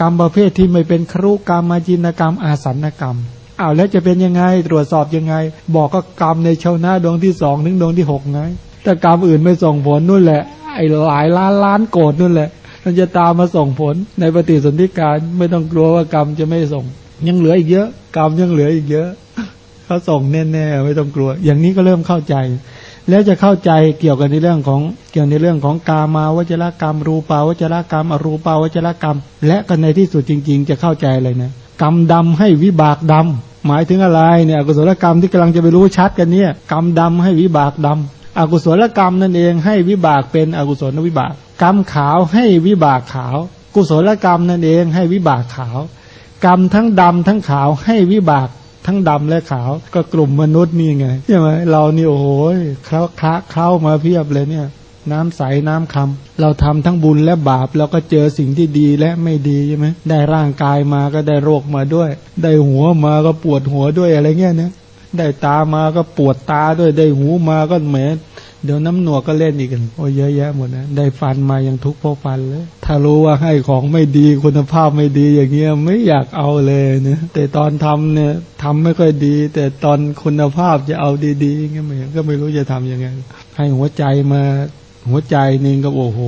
Speaker 2: กรรมประเภทที่ไม่เป็นครุกรรมมาจินกรรม อาสันกรรมอ้าวแล้วจะเป็นยังไงตรวจสอบยังไง บอกก็กรรมในชาวนาดวงที่สองถึงดวงที่หกไงแต่กรรมอื่นไม่ส่งผลนู่นแหละ ไอ้หลายล้านล้านโกรธนู่นแหละมันจะตามมาส่งผลในปฏิสนธิการไม่ต้องกลัวว่ากรรมจะไม่ส่ง ยังเหลืออีกเยอะ กรรมยังเหลืออีกเยอะเขาส่งแน่ๆไม่ต้องกลัว อย่างนี้ก็เริ่มเข้าใจ แล้วจะเข้าใจเกี่ยวกันในเรื่องของเกี่ยวในเรื่องของกามาวจรกรรม รูปาวจรกรรม อรูปาวจรกรรม และกันในที่สุดจริง ๆ จะเข้าใจอะไรนะกรรมดำให้วิบากดำหมายถึงอะไรเนี่ยอกุศลกรรมที่กำลังจะไปรู้ชัดกันเนี่ยกรรมดำให้วิบากดำอกุศลกรรมนั่นเองให้วิบากเป็นอกุศลวิบาก กรรมขาวให้วิบากขาว กุศลกรรมนั่นเองให้วิบากขาว กรรมทั้งดำทั้งขาวให้วิบาก ทั้งดำและขาว ก็กลุ่มมนุษย์นี่ไงใช่ไหมเรานี่โอ้โหเข้าค้าเข้ามาเพียบเลยเนี่ย น้ำใสน้ำคำเราทำทั้งบุญและบาปเราก็เจอสิ่งที่ดีและไม่ดีใช่ไหมได้ร่างกายมาก็ได้โรคมาด้วย ได้หัวมาก็ปวดหัวด้วยอะไรเงี้ยนะได้ตามาก็ปวดตาด้วยได้หูมาก็เหม็น เดี๋ยวน้ำหนวกก็เล่นอีกกันโอ้เยอะแยะหมดนะ ได้ฟันมายังทุกข์เพราะฟันเลย ถ้ารู้ว่าให้ของไม่ดีคุณภาพไม่ดีอย่างเงี้ยไม่อยากเอาเลยเนี่ยแต่ตอนทำเนี่ยทำไม่ค่อยดี แต่ตอนคุณภาพจะเอาดีๆเงี้ยมก็ไม่รู้จะทํำยังไง ให้หัวใจมาหัวใจนึงก็โอ้โห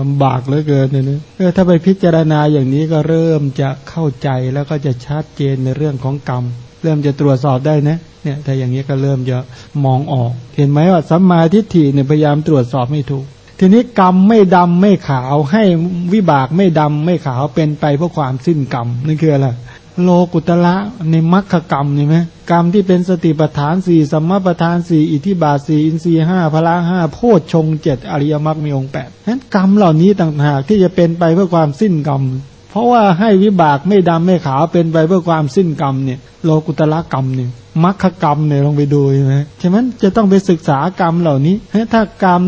Speaker 2: ลำบากเหลือเกินเนี่ยนะถ้าไปพิจารณาอย่างนี้ก็เริ่มจะเข้าใจแล้วก็จะชัดเจนในเรื่องของกรรม เริ่มจะตรวจสอบได้นะเนี่ยถ้าอย่างนี้ก็เริ่มจะมองออก เห็นไหมว่าสัมมาทิฏฐิเนี่ยพยายามตรวจสอบไม่ถูก ทีนี้กรรมไม่ดำไม่ขาว ให้วิบากไม่ดำไม่ขาวเป็นไปเพราะความสิ้นกรรมนั่นคืออะไรโลกุตละในมรรคกรรมนี่ไหมกรรมที่เป็นสติปัฏฐานสี่สัมมาปัฏฐานสี่อิทธิบาทสี่อินทรีห้าพละห้าโพชฌงเจ็ดอริยมรรคมีองค์แปดนั้นกรรมเหล่านี้ต่างหากที่จะเป็นไปเพื่อความสิ้นกรรม เพราะว่าให้วิบากไม่ดำไม่ขาวเป็นไปเพื่อความสิ้นกรรมเนี่ยโลกุตละกรรมเนี่ยมรรคกรรมเนี่ยลองไปดูใช่ไหมใช่ไหมจะต้องไปศึกษากรรมเหล่านี้ถ้ากรรม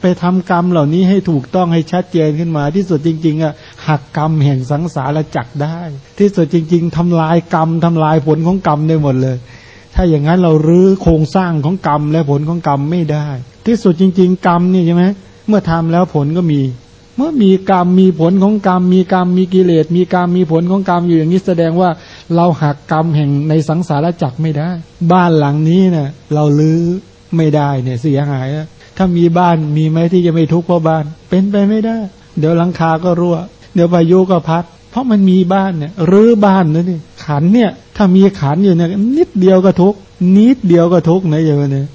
Speaker 2: ไปทำกรรมเหล่านี้ให้ถูกต้องให้ชัดเจนขึ้นมา ที่สุดจริงๆอะหักกรรมแห่งสังสารจักได้ ที่สุดจริง ๆทำลายกรรมทำลายผลของกรรมได้หมดเลย ถ้าอย่างนั้นเรารื้อโครงสร้างของกรรมและผลของกรรมไม่ได้ ที่สุดจริง ๆ กรรมนี่ใช่ไหมเมื่อทำแล้วผลก็มี เมื่อมีกรรมมีผลของกรรม มีกรรมมีกิเลสมีกรรมมีผลของกรรมอยู่อย่างนี้แสดงว่าเราหักกรรมแห่งในสังสารวัฏไม่ได้ บ้านหลังนี้เนะ่ยเราลื้อไม่ได้เนี่ยเสียหายถ้ามีบ้านมีไหมที่จะไม่ทุกข์เพราะบ้าน เป็นไปไม่ได้ เดี๋ยวหลังคาก็รั่ว เดี๋ยวพายุก็พัด เพราะมันมีบ้านเนี่ยรื้อบ้านนะนี่ขันเนี่ยถ้ามีขันอยู่เนี่ยนิดเดียวก็ทุกนิดเดียวก็ทุกนะอย่างเนี้ย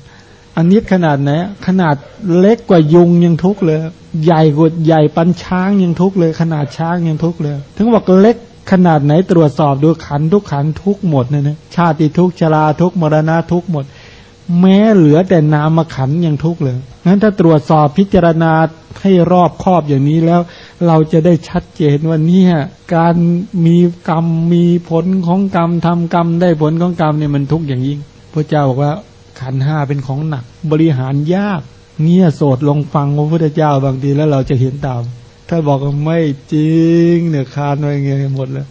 Speaker 2: อันนี้ขนาดไหนขนาดเล็กกว่ายุงยังทุกเลย ใหญ่กว่าใหญ่ปันช้างยังทุกเลย ขนาดช้างยังทุกเลย ถึงบอกเล็กขนาดไหนตรวจสอบดูขันทุกขันทุกหมดเนี่ยนะชาติทุกชราทุกมรณะทุกหมด แม้เหลือแต่นามขันยังทุกเลยงั้นถ้าตรวจสอบพิจารณาให้รอบครอบอย่างนี้แล้ว เราจะได้ชัดเจนว่านี่การมีกรรมมีผลของกรรมทำกรรมได้ผลของกรรมเนี่ยมันทุกอย่างยิ่งพระเจ้าบอกว่า ขันห้าเป็นของหนัก บริหารยากเงี่ยโสดลงฟังพระพุทธเจ้าบางทีแล้วเราจะเห็นตาม ถ้าบอกว่าไม่จริง เนี่ยคานไว้ไงหมดเลย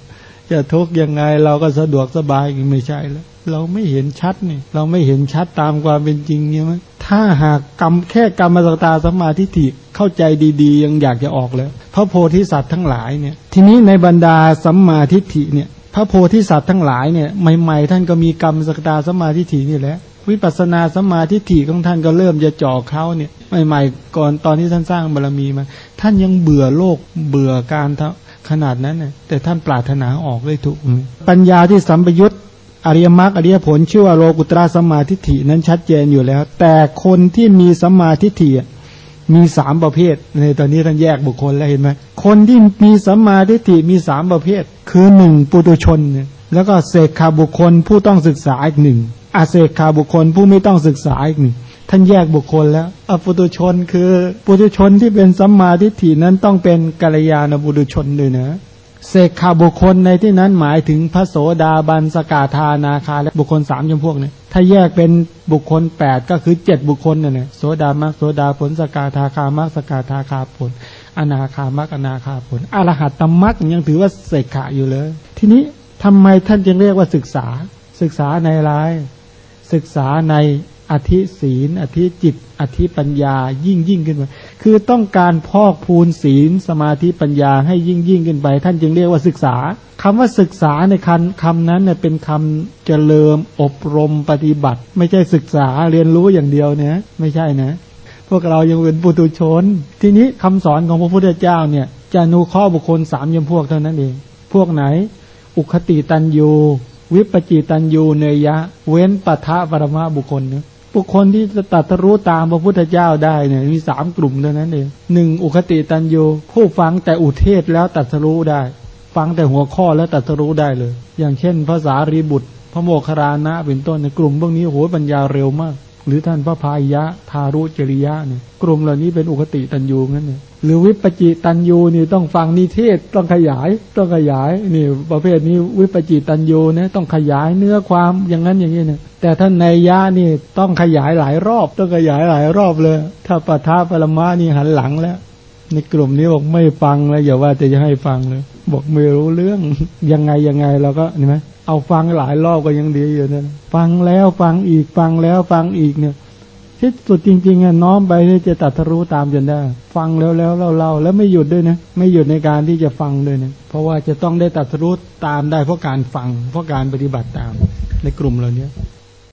Speaker 2: จะทุกข์ยังไงเราก็สะดวกสบายไม่ใช่แล้วเราไม่เห็นชัดนี่ เราไม่เห็นชัดตามความเป็นจริงใช่ไหมถ้าหากกรรมแค่กรรมสกตาสมาธิฐิเข้าใจดีๆ ยังอยากจะออกเลยพระโพธิสัตว์ทั้งหลายเนี่ย ทีนี้ในบรรดาสัมมาทิฏฐิเนี่ย พระโพธิสัตว์ทั้งหลายเนี่ยใหม่ๆท่านก็มีกรรมสกตาสมาธิฐินี่แหละ วิปัสนาสมาธิฐิของท่านก็เริ่มจะจ่อเขาเนี่ยใหม่ๆก่อนตอนที่ท่านสร้างบารมีมาท่านยังเบื่อโลกเบื่อการขนาดนั้นน่ยแต่ท่านปรารถนาออกได้ถูก ปัญญาที่สัมปยุตอริยมรรคอริยผลชื่อว่าโลกุตระสมาธิฐินั้นชัดเจนอยู่แล้ว แต่คนที่มีสมาธิฐิมีสามประเภทในตอนนี้ท่านแยกบุคคลแล้วเห็นไหมคนที่มีสัมมาทิฏฐิมีสามประเภท คือหนึ่งปุตุชน แล้วก็เสกขาบุคคลผู้ต้องศึกษาอีกหนึ่ง อาเสกขาบุคคลผู้ไม่ต้องศึกษาอีกหนึ่งท่านแยกบุคคลแล้วอปุตุชนคือปุตุชนที่เป็นสัมมาทิฏฐินั้นต้องเป็นกัลยาณปุตุชนด้วยนะเสกขาบุคคลในที่นั้นหมายถึงพระโสดาบันสกาธานาคาและบุคคลสามจำพวกเนี่ยถ้าแยกเป็นบุคคลแปดก็คือเจ็ดบุคคลเนี่ยโสดามากโสดาผลสกาธาคามากสกาธาคาผล อนาคามากอนาคาผลอรหัตตมักยังถือว่าเสกขาอยู่เลย ทีนี้ทำไมท่านจึงเรียกว่าศึกษาศึกษาในราย ศึกษาในอธิศีล อธิจิต อธิปัญญายิ่งยิ่งขึ้นไปคือต้องการพอกพูนศีลสมาธิปัญญาให้ยิ่งยิ่งขึ้นไป ท่านจึงเรียกว่าศึกษาคำว่าศึกษาในคันคำนั้นเนี่ยเป็นคำเจริญอบรมปฏิบัติ ไม่ใช่ศึกษาเรียนรู้อย่างเดียวเนี่ยไม่ใช่นะ พวกเรายังเป็นปุตุชน ทีนี้คำสอนของพระพุทธเจ้าเนี่ยจะนูข้อบุคคลสามยมพวกเท่านั้นเอง พวกไหน อุคติตันยู วิปจิตันยูเนยะ เว้นปัทะปรมาบุคคลเนี่ยบุคคลที่จะตัดรู้ตามพระพุทธเจ้าได้เนี่ยมีสามกลุ่มเท่านั้นเองหนึ่งอุคติตันโยผู้ฟังแต่อุเทศแล้วตัดรู้ได้ ฟังแต่หัวข้อแล้วตัดรู้ได้เลย อย่างเช่นภาษารีบุตร พระโมคคารนะเป็นต้นในกลุ่มพวกนี้โหปัญญาเร็วมาก หรือท่านพระพายะทารุจริยะเนี่ยกลุ่มเหล่านี้เป็นอุคติตันยูงั้นเนี่ยหรือวิปจิตันยูนี่ต้องฟังนิเทศต้องขยายต้องขยายนี่ประเภทนี้วิปจิตันยูนะต้องขยายเนื้อความอย่างนั้นอย่างนี้เนี่ยแต่ท่านในยะนี่ต้องขยายหลายรอบ ต้องขยายหลายรอบเลย ถ้าปะทะปรมานี่หันหลังแล้วในกลุ่มนี้บอกไม่ฟังแล้วอย่าว่าแต่จะให้ฟังเลย บอกไม่รู้เรื่องยังไงยังไงเราก็เห็นไหม เอาฟังหลายรอบก็ยังดีอยู่นั่นฟังแล้วฟังอีกฟังแล้วฟังอีกเนี่ยที่สุดจริงๆอะน้อมไปที่จะตัดทรู้ตามจนได้ ฟังแล้วแล้วเล่าเล่าแล้วไม่หยุดด้วยนะไม่หยุดในการที่จะฟังด้วยนะเพราะว่าจะต้องได้ตัดทรู้ตามได้เพราะการฟัง เพราะการปฏิบัติตามในกลุ่มเหล่านี้